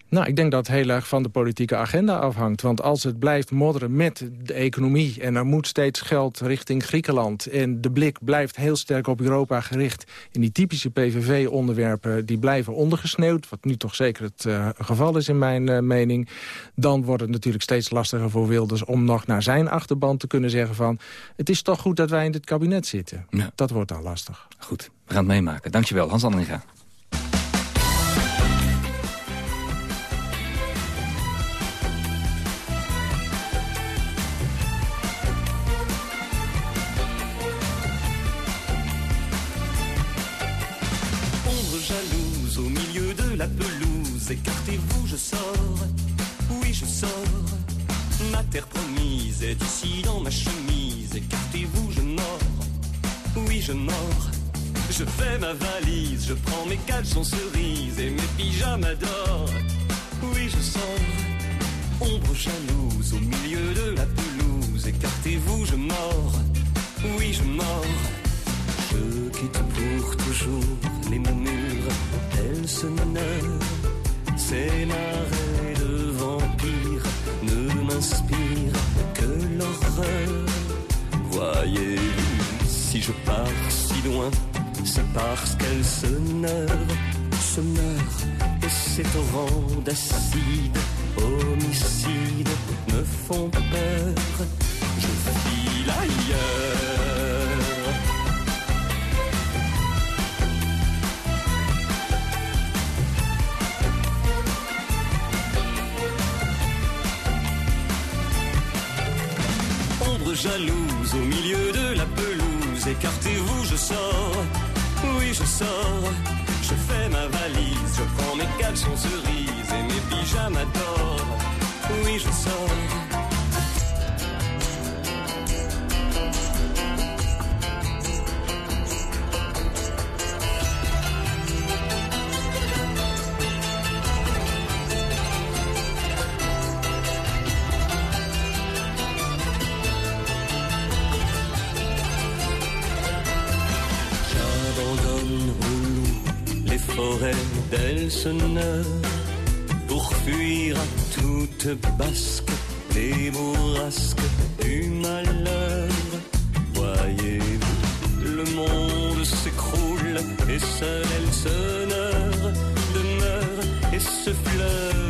Nou, ik denk dat het heel erg van de politieke agenda afhangt. Want als het blijft modderen met de economie... en er moet steeds geld richting Griekenland... en de blik blijft heel sterk op Europa gericht... en die typische PVV-onderwerpen die blijven ondergesneeuwd... wat nu toch zeker het uh, geval is in mijn uh, mening... dan wordt het natuurlijk steeds lastiger voor Wilders... om nog naar zijn achterban te kunnen zeggen van... het is toch goed dat wij in dit kabinet zitten. Ja. Dat wordt dan lastig. Goed, we gaan het meemaken. Dankjewel, Hans Andringa. Écartez-vous, je sors, oui je sors. Ma terre promise est ici dans ma chemise, écartez-vous, je mords, oui je mords. Je fais ma valise, je prends mes caleçons cerises et mes pyjamas d'or. Oui je sors, ombre jalouse au milieu de la pelouse, écartez-vous, je mords, oui je mords. Je quitte pour toujours les murmures, elles se meurent ces marées de vampires ne m'inspirent que l'horreur. Voyez-vous, si je pars si loin, c'est parce qu'elle se meurt, se meurt, et ces torrents d'acide, homicide, me font peur. Je file ailleurs. Jalouse au milieu de la pelouse. Écartez-vous, je sors, oui je sors. Je fais ma valise, je prends mes caleçons cerises et mes pyjamas d'or. Oui je sors. Pour fuir à toute basque les bourrasques du malheur. Voyez-vous, le monde s'écroule et seul Elseneur demeure et ce fleuve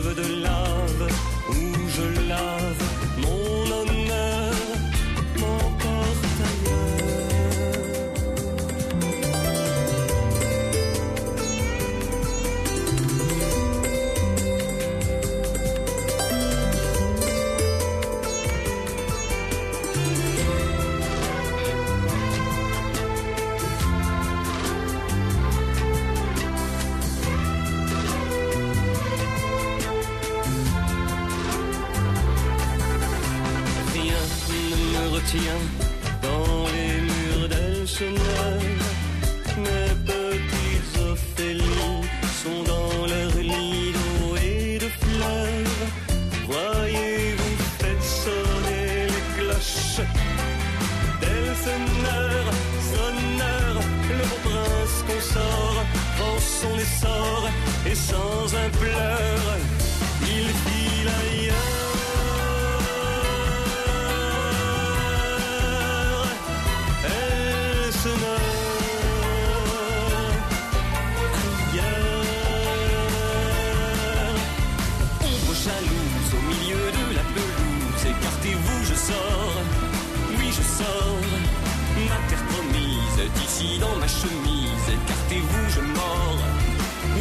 dans ma chemise. Écartez-vous, je mords.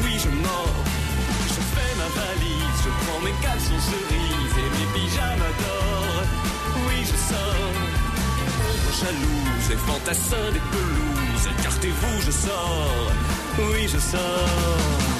Oui, je mords. Je fais ma valise, je prends mes caleçons cerises et mes pyjamas d'or. Oui, je sors. Ombre jalouse et fantassin des pelouses. Écartez-vous, je sors. Oui, je sors.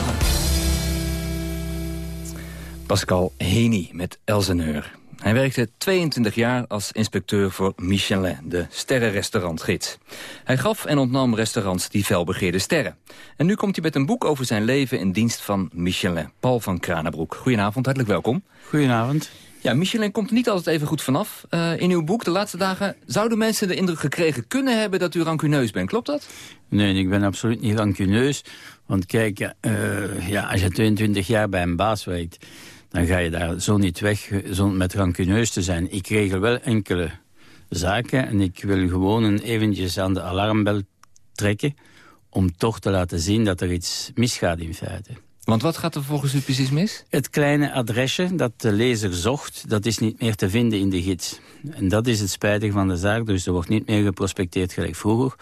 Pascal Heni met Elseneur. Hij werkte 22 jaar als inspecteur voor Michelin, de sterrenrestaurantgids. Hij gaf en ontnam restaurants die felbegeerde sterren. En nu komt hij met een boek over zijn leven in dienst van Michelin. Paul van Kranenbroek, goedenavond, hartelijk welkom. Goedenavond. Ja, Michelin komt er niet altijd even goed vanaf. Uh, in uw boek, de laatste dagen, zouden mensen de indruk gekregen kunnen hebben dat u rancuneus bent. Klopt dat? Nee, ik ben absoluut niet rancuneus. Want kijk, uh, ja, als je 22 jaar bij een baas werkt dan ga je daar zo niet weg zonder met rancuneus te zijn. Ik regel wel enkele zaken en ik wil gewoon eventjes aan de alarmbel trekken... om toch te laten zien dat er iets misgaat in feite. Want wat gaat er volgens u precies mis? Het kleine adresje dat de lezer zocht, dat is niet meer te vinden in de gids. En dat is het spijtige van de zaak, dus er wordt niet meer geprospecteerd gelijk vroeger.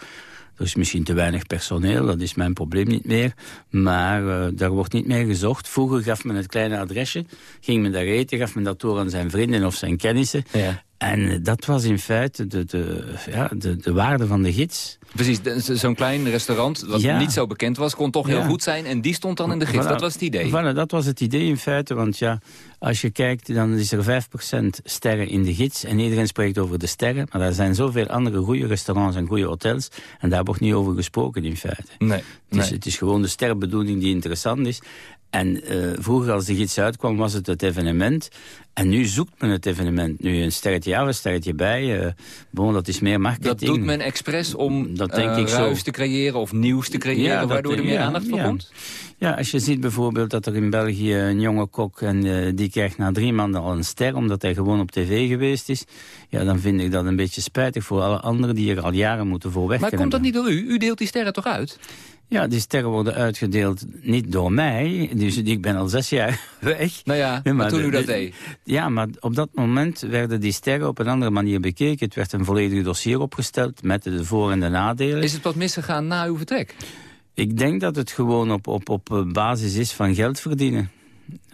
Er is misschien te weinig personeel, dat is mijn probleem niet meer. Maar uh, daar wordt niet meer gezocht. Vroeger gaf men het kleine adresje, ging men daar eten, gaf men dat door aan zijn vrienden of zijn kennissen. Ja. En eh, dat was in feite de, de, ja, de, de waarde van de gids. Precies, zo'n klein restaurant wat niet zo bekend was... kon toch heel goed zijn en die stond dan in de gids. dat was het idee. Voilà, dat was het idee in feite. Want ja, als je kijkt, dan is er 5% sterren in de gids. En iedereen spreekt over de sterren. Maar er zijn zoveel andere goede restaurants en goede hotels. En daar wordt niet over gesproken in feite. Nee, dus het is gewoon de sterrenbedoeling die interessant is. En uh, vroeger als de gids uitkwam was het het evenement. En nu zoekt men het evenement. Nu een sterretje af, een sterretje bij. Uh, bon, dat is meer marketing. Dat doet men expres om dat denk uh, ik ruis zo. te creëren of nieuws te creëren... Ja, waardoor er meer ja, aandacht voor ja. komt? Ja, als je ziet bijvoorbeeld dat er in België een jonge kok... en uh, die krijgt na drie maanden al een ster... omdat hij gewoon op tv geweest is... ja, dan vind ik dat een beetje spijtig voor alle anderen... die er al jaren moeten voor weg Maar komt dat niet door u? U deelt die sterren toch uit? Ja, die sterren worden uitgedeeld niet door mij. Dus ik ben al zes jaar weg. Nou ja, maar, maar toen u dat deed. Ja, maar op dat moment werden die sterren op een andere manier bekeken. Het werd een volledig dossier opgesteld met de voor- en de nadelen. Is het wat misgegaan na uw vertrek? Ik denk dat het gewoon op, op, op basis is van geld verdienen.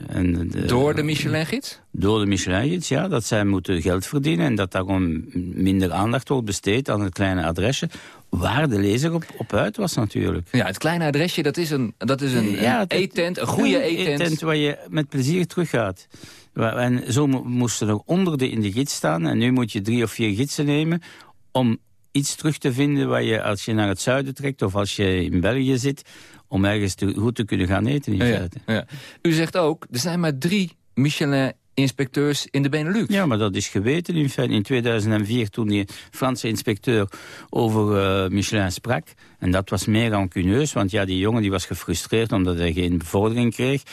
En de, door de Michelin-gids? Door de Michelin-gids, ja. Dat zij moeten geld verdienen en dat daarom minder aandacht wordt besteed aan het kleine adresje. Waar de lezer op, op uit was natuurlijk. Ja, het kleine adresje, dat is een, dat is een, ja, een goede eetent waar je met plezier teruggaat. En zo moesten er honderden in de gids staan. En nu moet je drie of vier gidsen nemen om iets terug te vinden... waar je als je naar het zuiden trekt of als je in België zit... om ergens te, goed te kunnen gaan eten in ja. Ja. U zegt ook, er zijn maar drie Michelin inspecteurs in de Benelux. Ja, maar dat is geweten in feite. In 2004 toen die Franse inspecteur over uh, Michelin sprak. En dat was meer rancuneus, want ja, die jongen die was gefrustreerd omdat hij geen bevordering kreeg.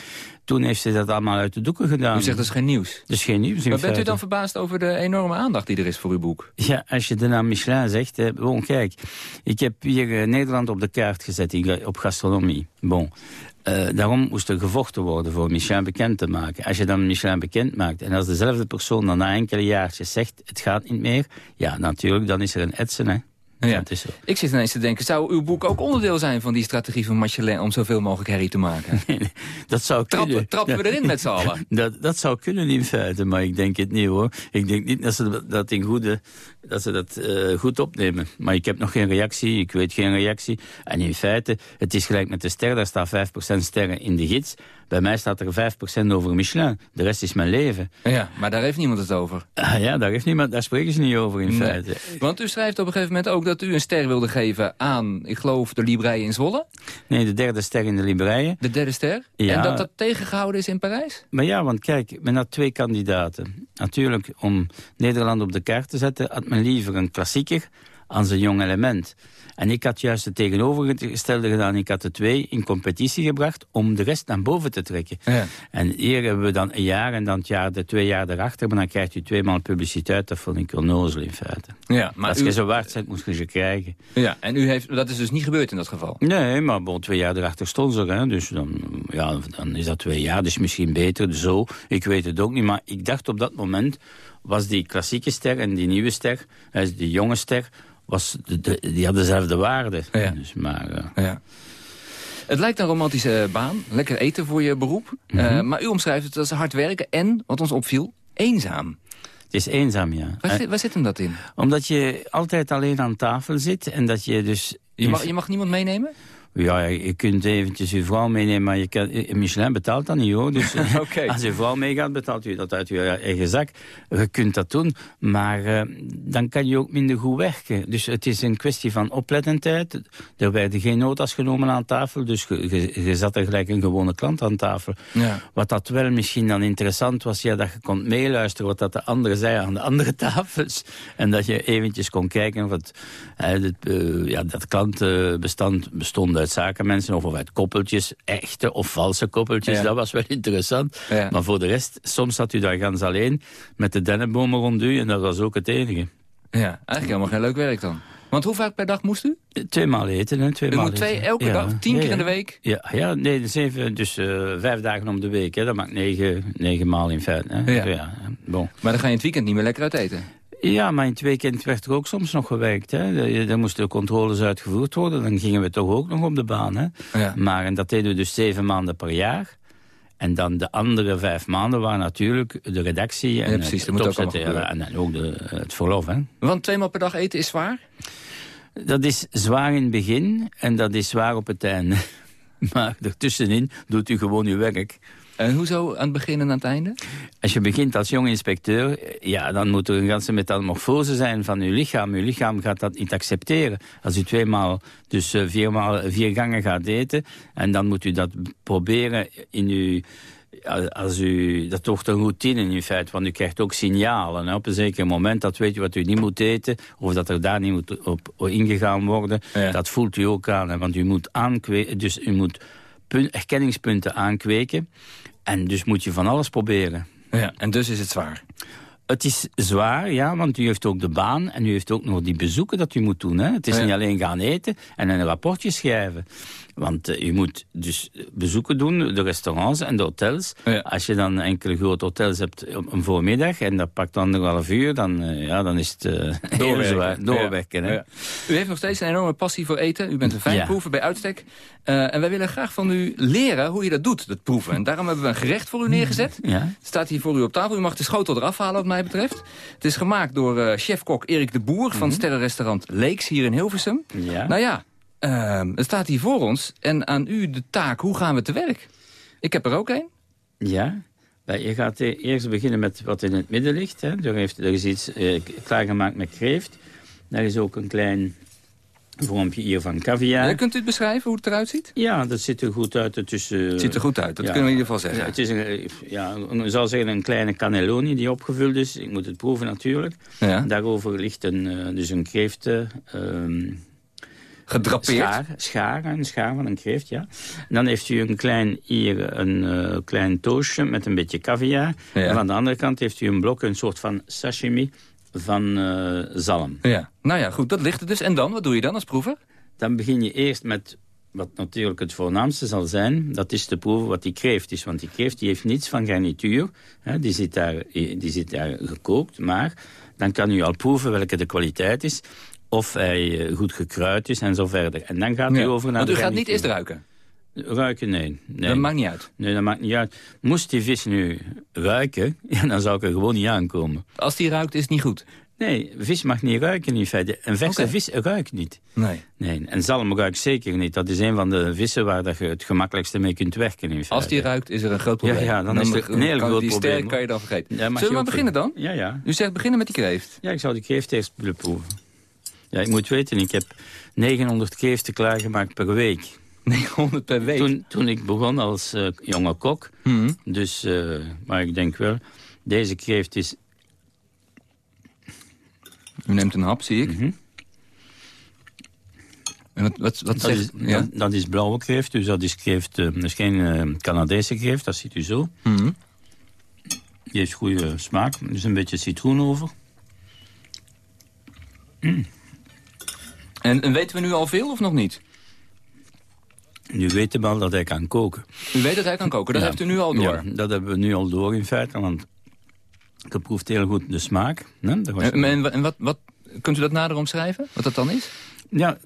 Toen heeft ze dat allemaal uit de doeken gedaan. U zegt dat is geen nieuws? Dat is geen nieuws Maar bent u dan verbaasd over de enorme aandacht die er is voor uw boek? Ja, als je de naam Michelin zegt, bon, kijk. Ik heb hier uh, Nederland op de kaart gezet op gastronomie. Bon. Uh, daarom moest er gevochten worden voor Michelin bekend te maken. Als je dan Michelin bekend maakt en als dezelfde persoon dan na enkele jaartjes zegt... het gaat niet meer, ja, natuurlijk, dan is er een etsen, hè. Ja. Ik zit ineens te denken, zou uw boek ook onderdeel zijn van die strategie van Michelin... om zoveel mogelijk herrie te maken? dat zou trappen, kunnen. Trappen we erin met z'n allen? dat, dat zou kunnen in feite, maar ik denk het niet hoor. Ik denk niet dat ze dat, in goede, dat, ze dat uh, goed opnemen. Maar ik heb nog geen reactie, ik weet geen reactie. En in feite, het is gelijk met de ster, daar staat 5% sterren in de gids... Bij mij staat er 5% over Michelin. De rest is mijn leven. Ja, maar daar heeft niemand het over. Ah, ja, daar, heeft niemand, daar spreken ze niet over in nee. feite. Want u schrijft op een gegeven moment ook dat u een ster wilde geven aan, ik geloof, de Libreien in Zwolle. Nee, de derde ster in de Libreien. De derde ster? Ja. En dat dat tegengehouden is in Parijs? Maar ja, want kijk, men had twee kandidaten. Natuurlijk, om Nederland op de kaart te zetten, had men liever een klassieker aan zijn jong element. En ik had juist het tegenovergestelde gedaan. Ik had de twee in competitie gebracht om de rest naar boven te trekken. Ja. En hier hebben we dan een jaar en dan het jaar, de twee jaar daarachter. Maar dan krijgt u twee maal publiciteit. Dat vond ik onnozel in feite. Ja, maar Als u... je zo waard bent, moest je ze krijgen. Ja, en u heeft, dat is dus niet gebeurd in dat geval? Nee, maar bon, twee jaar erachter stond ze. Hè, dus dan, ja, dan is dat twee jaar. Dus misschien beter zo. Ik weet het ook niet. Maar ik dacht op dat moment was die klassieke ster en die nieuwe ster, die jonge ster, was de, de, die had dezelfde waarde. Ja. Dus, maar, uh, ja. Het lijkt een romantische baan, lekker eten voor je beroep. Mm -hmm. maar u omschrijft het als hard werken en, wat ons opviel, eenzaam. Het is eenzaam, ja. Waar, zit, waar zit hem dat in? Omdat je altijd alleen aan tafel zit en dat je dus... Je mag, je mag niemand meenemen? Ja, je kunt eventjes uw vrouw meenemen, maar je kan, Michelin betaalt dat niet hoor. Dus okay. als je vrouw meegaat, betaalt u dat uit uw eigen zak. Je kunt dat doen, maar uh, dan kan je ook minder goed werken. Dus het is een kwestie van oplettendheid. Er werden geen notas genomen aan tafel, dus je, je, je zat er gelijk een gewone klant aan tafel. Ja. Wat dat wel misschien dan interessant was, ja, dat je kon meeluisteren wat dat de andere zei aan de andere tafels. En dat je eventjes kon kijken wat uh, het, uh, ja, dat klantenbestand bestond uit zakenmensen of uit koppeltjes, echte of valse koppeltjes. Ja. Dat was wel interessant. Ja. Maar voor de rest, soms zat u daar gans alleen met de dennenbomen rond u en dat was ook het enige. Ja, eigenlijk helemaal geen leuk werk dan. Want hoe vaak per dag moest u? Twee maal eten, hè. Twee u maal moet twee eten. elke ja. dag, tien ja, keer in de week? Ja, ja nee, zeven, dus uh, vijf dagen om de week. Hè. Dat maakt negen, negen maal in feite. Hè. Ja. bon. Maar dan ga je het weekend niet meer lekker uit eten? Ja, maar in het weekend werd er ook soms nog gewerkt. Hè. Er moesten controles uitgevoerd worden. Dan gingen we toch ook nog op de baan. Hè. Ja. Maar en dat deden we dus zeven maanden per jaar. En dan de andere vijf maanden waren natuurlijk de redactie en ja, precies, het moet ook opzetten en, en ook de, het verlof. Hè. Want tweemaal per dag eten is zwaar? Dat is zwaar in het begin en dat is zwaar op het einde. Maar ertussenin doet u gewoon uw werk. En hoezo aan het begin en aan het einde? Als je begint als jong inspecteur, ja, dan moet er een ganse metamorfose zijn van uw lichaam. Uw lichaam gaat dat niet accepteren. Als u tweemaal, dus uh, viermaal, vier gangen gaat eten, en dan moet u dat proberen in uw... Als u, dat wordt een routine in feite, want u krijgt ook signalen. Hè. Op een zeker moment, dat weet je wat u niet moet eten, of dat er daar niet moet op, ingegaan worden. Ja. Dat voelt u ook aan, hè, want u moet aankweken, dus u moet punt, herkenningspunten aankweken. En dus moet je van alles proberen. Ja, en dus is het zwaar. Het is zwaar, ja, want u heeft ook de baan en u heeft ook nog die bezoeken dat u moet doen. Hè? Het is ja. niet alleen gaan eten en een rapportje schrijven. Want uh, u moet dus bezoeken doen, de restaurants en de hotels. Ja. Als je dan enkele grote hotels hebt op een voormiddag en dat pakt anderhalf uur, dan, uh, ja, dan is het uh, doorwerken. zwaar. Doorwerken, ja. hè? Ja. U heeft nog steeds een enorme passie voor eten. U bent een fijnproever bij uitstek. En wij willen graag van u leren hoe je dat doet, dat proeven. En daarom hebben we een gerecht voor u neergezet. Het staat hier voor u op tafel. U mag de schotel eraf halen wat mij betreft. Het is gemaakt door chef-kok Erik de Boer van mm -hmm. sterrenrestaurant Leeks hier in Hilversum. Ja. Nou ja, uh, het staat hier voor ons. En aan u de taak, hoe gaan we te werk? Ik heb er ook een. Ja, je gaat eerst beginnen met wat in het midden ligt. Hè. Er, heeft, er is iets uh, klaargemaakt met kreeft. Daar is ook een klein vormpje hier van caviar. Ja, kunt u het beschrijven hoe het eruit ziet? Ja, dat ziet er goed uit. Het, is, uh, het ziet er goed uit, dat ja, kunnen we in ieder geval zeggen. Het is een, ja, ik zou zeggen een kleine cannelloni die opgevuld is. Ik moet het proeven natuurlijk. Ja. Daarover ligt een, uh, dus een kreeft... Um, Gedrapeerd? Schaar, schaar, een schaar van een kreeft, ja. En dan heeft u een klein, hier een uh, klein toastje met een beetje caviar. Ja. En van de andere kant heeft u een blok, een soort van sashimi van uh, zalm. Ja. Nou ja, goed, dat ligt er dus. En dan, wat doe je dan als proever? Dan begin je eerst met wat natuurlijk het voornaamste zal zijn, dat is te proeven wat die kreeft is. Want die kreeft die heeft niets van garnituur, hè, die, zit daar, die zit daar gekookt. Maar dan kan u al proeven welke de kwaliteit is, of hij goed gekruid is en zo verder. En dan gaat u ja. over naar Want u gaat niet eerst ruiken? Ruiken, nee. nee. Dat maakt niet uit? Nee, dat maakt niet uit. Moest die vis nu ruiken, ja, dan zou ik er gewoon niet aankomen. Als die ruikt, is het niet goed? Nee, vis mag niet ruiken in feite. Een verse okay. vis ruikt niet. Nee. nee. En zalm ruikt zeker niet. Dat is een van de vissen waar dat je het gemakkelijkste mee kunt werken. In feite. Als die ruikt, is er een groot probleem. Ja, ja dan, dan is er een heel groot die probleem. Die ster kan je dan vergeten. Ja, Zullen we maar beginnen dan? Ja, ja. U zegt beginnen met die kreeft. Ja, ik zou die kreeft eerst willen proeven. Ja, ik moet weten, ik heb 900 kreeften klaargemaakt per week. 900 per week? Toen, toen ik begon als uh, jonge kok. Mm -hmm. Dus, uh, maar ik denk wel, deze kreeft is... U neemt een hap, zie ik. Mm -hmm. En wat, wat, wat dat, zegt, is, ja? dat, dat, is blauwe kreeft, dus dat is, kreeft, uh, dat is geen Canadese kreeft, dat ziet u zo. Mm -hmm. Die heeft goede smaak, er is een beetje citroen over. Mm. En, en weten we nu al veel of nog niet? Nu weten we al dat hij kan koken. U weet dat hij kan koken, dat ja. heeft u nu al door? Ja, dat hebben we nu al door in feite, want Je proeft heel goed de smaak. Hè? Dat was- En, en, en wat, wat, kunt u dat nader omschrijven? Wat dat dan is? Ja,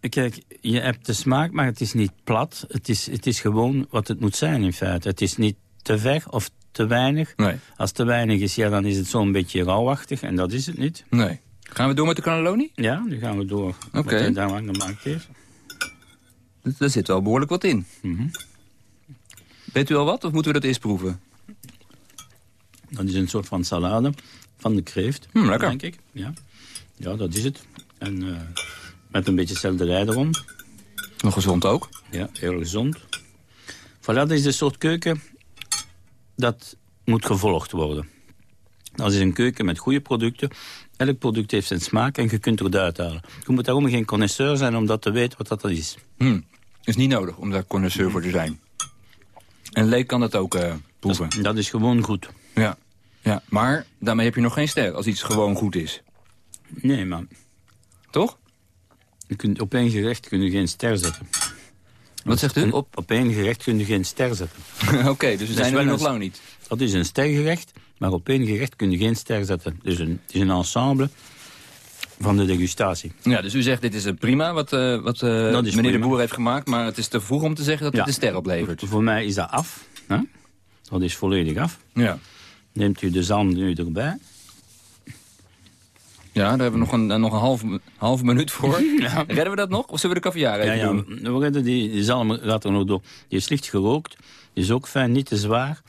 kijk, je hebt de smaak, maar het is niet plat. Het is, het is gewoon wat het moet zijn in feite. Het is niet te ver of te weinig. Nee. Als het te weinig is, ja, dan is het zo'n beetje rauwachtig. En dat is het niet. Nee. Gaan we door met de cannelloni? Ja, nu gaan we door. Oké. Hij daar heeft. Er- Er zit wel behoorlijk wat in. Mhm. Weet u al wat, of moeten we dat eerst proeven? Dat is een soort van salade van de kreeft, Hm, lekker. denk ik. Ja. ja, dat is het. En eh, met een beetje selderij erom. Nog gezond ook. Ja, heel gezond. Voilà, dat is de soort keuken dat moet gevolgd worden. Dat is een keuken met goede producten. Elk product heeft zijn smaak en je kunt er eruit halen. Je moet daarom geen connoisseur zijn om dat te weten wat dat is. Hm. Is niet nodig om daar connoisseur voor te zijn. En leek kan dat ook eh, proeven. Dat, dat is gewoon goed. Ja. ja. Maar daarmee heb je nog geen ster als iets gewoon goed is. Nee, maar... Toch? Je kunt, op één gerecht kun je geen ster zetten. Wat zegt u? Op, op één gerecht kun je geen ster zetten. Oké, dus we zijn er nog lang niet. Dat is een stergerecht, maar op één gerecht kun je geen ster zetten. Dus een, het is een ensemble van de degustatie. Ja, dus u zegt dit is eh, prima wat, eh, wat eh, meneer de. Boer heeft gemaakt... maar het is te vroeg om te zeggen dat Ja. het een ster oplevert. Voor mij is dat af. Hè? Dat is volledig af. Ja. Neemt u de zalm nu erbij. Ja, daar hebben we nog een, nog een halve, halve minuut voor. Redden we dat nog? Of zullen we de caviar even Ja, ja, doen? we redden die, die zalm gaat er nog door. Die is licht gerookt. Die is ook fijn, niet te zwaar.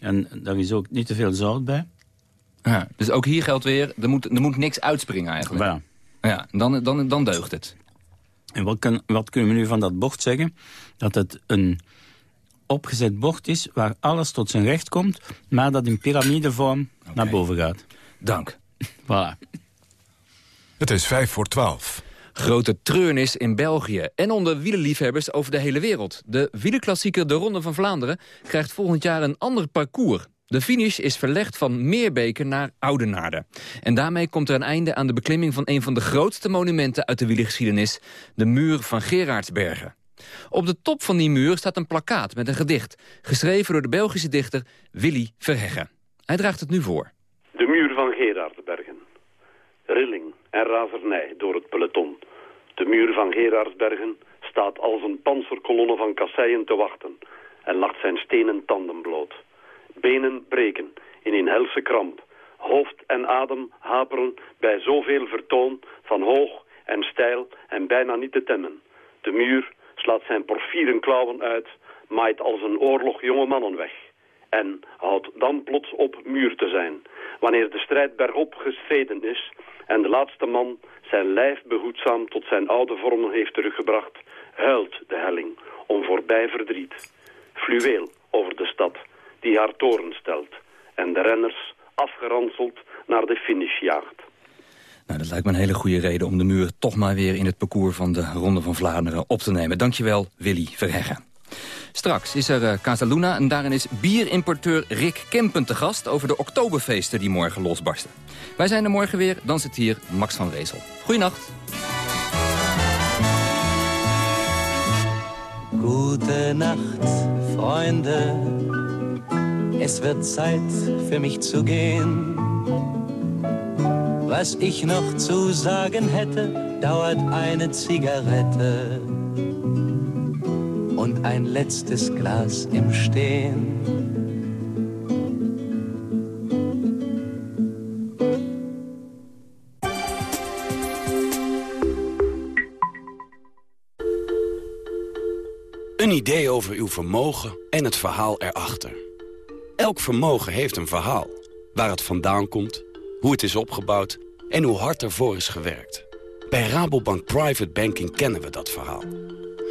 En daar is ook niet te veel zout bij. Ja, dus ook hier geldt weer, er moet, er moet niks uitspringen eigenlijk. Voilà. Ja, dan, dan, dan deugt het. En wat, kan, wat kunnen we nu van dat bord zeggen? Dat het een opgezet bord is waar alles tot zijn recht komt... maar dat in piramidevorm naar boven gaat. Dank. Voilà. Het is vijf voor twaalf. Grote treurnis in België en onder wielerliefhebbers over de hele wereld. De wielerklassieker De Ronde van Vlaanderen krijgt volgend jaar een ander parcours. De finish is verlegd van Meerbeke naar Oudenaarde. En daarmee komt er een einde aan de beklimming van een van de grootste monumenten uit de wielergeschiedenis, de muur van Gerardsbergen. Op de top van die muur staat een plakkaat met een gedicht, geschreven door de Belgische dichter Willy Verheggen. Hij draagt het nu voor. De muur van Gerardsbergen. Rilling en razernij door het peloton. De muur van Gerardsbergen staat als een panzerkolonne van kasseien te wachten en lacht zijn stenen tanden bloot. Benen breken in een helse kramp. Hoofd en adem haperen bij zoveel vertoon van hoog en steil en bijna niet te temmen. De muur slaat zijn porfieren klauwen uit, maait als een oorlog jonge mannen weg en houdt dan plots op muur te zijn. Wanneer de strijd bergop gestreden is en de laatste man zijn lijf behoedzaam tot zijn oude vormen heeft teruggebracht, huilt de helling om voorbij verdriet. Fluweel over de stad die haar toren stelt en de renners afgeranseld naar de finish jaagt. Nou, dat lijkt me een hele goede reden om de muur toch maar weer in het parcours van de Ronde van Vlaanderen op te nemen. Dankjewel, Willy Verheggen. Straks is er uh, Casa Luna en daarin is bierimporteur Rick Kempen te gast... over de oktoberfeesten die morgen losbarsten. Wij zijn er morgen weer, dan zit hier Max van Wezel. Goeienacht. Gute Nacht, Freunde. Es wird Zeit für mich zu gehen. Was ich noch zu sagen hätte, dauert eine Zigarette ein letztes Glas im Stehen. Een idee over uw vermogen en het verhaal erachter. Elk vermogen heeft een verhaal. Waar het vandaan komt, hoe het is opgebouwd en hoe hard ervoor is gewerkt. Bij Rabobank Private Banking kennen we dat verhaal.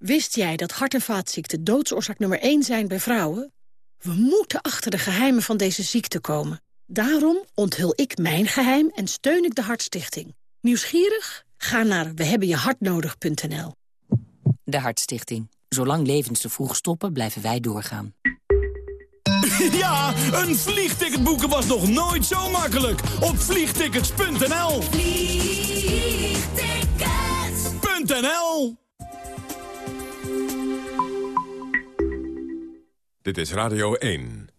Wist jij dat hart- en vaatziekten doodsoorzaak nummer 1 zijn bij vrouwen? We moeten achter de geheimen van deze ziekte komen. Daarom onthul ik mijn geheim en steun ik de Hartstichting. Nieuwsgierig? Ga naar wehebbenjehartnodig.nl De Hartstichting. Zolang levens te vroeg stoppen, blijven wij doorgaan. Ja, een vliegticket boeken was nog nooit zo makkelijk. Op vliegtickets.nl Vliegtickets.nl Dit is Radio 1.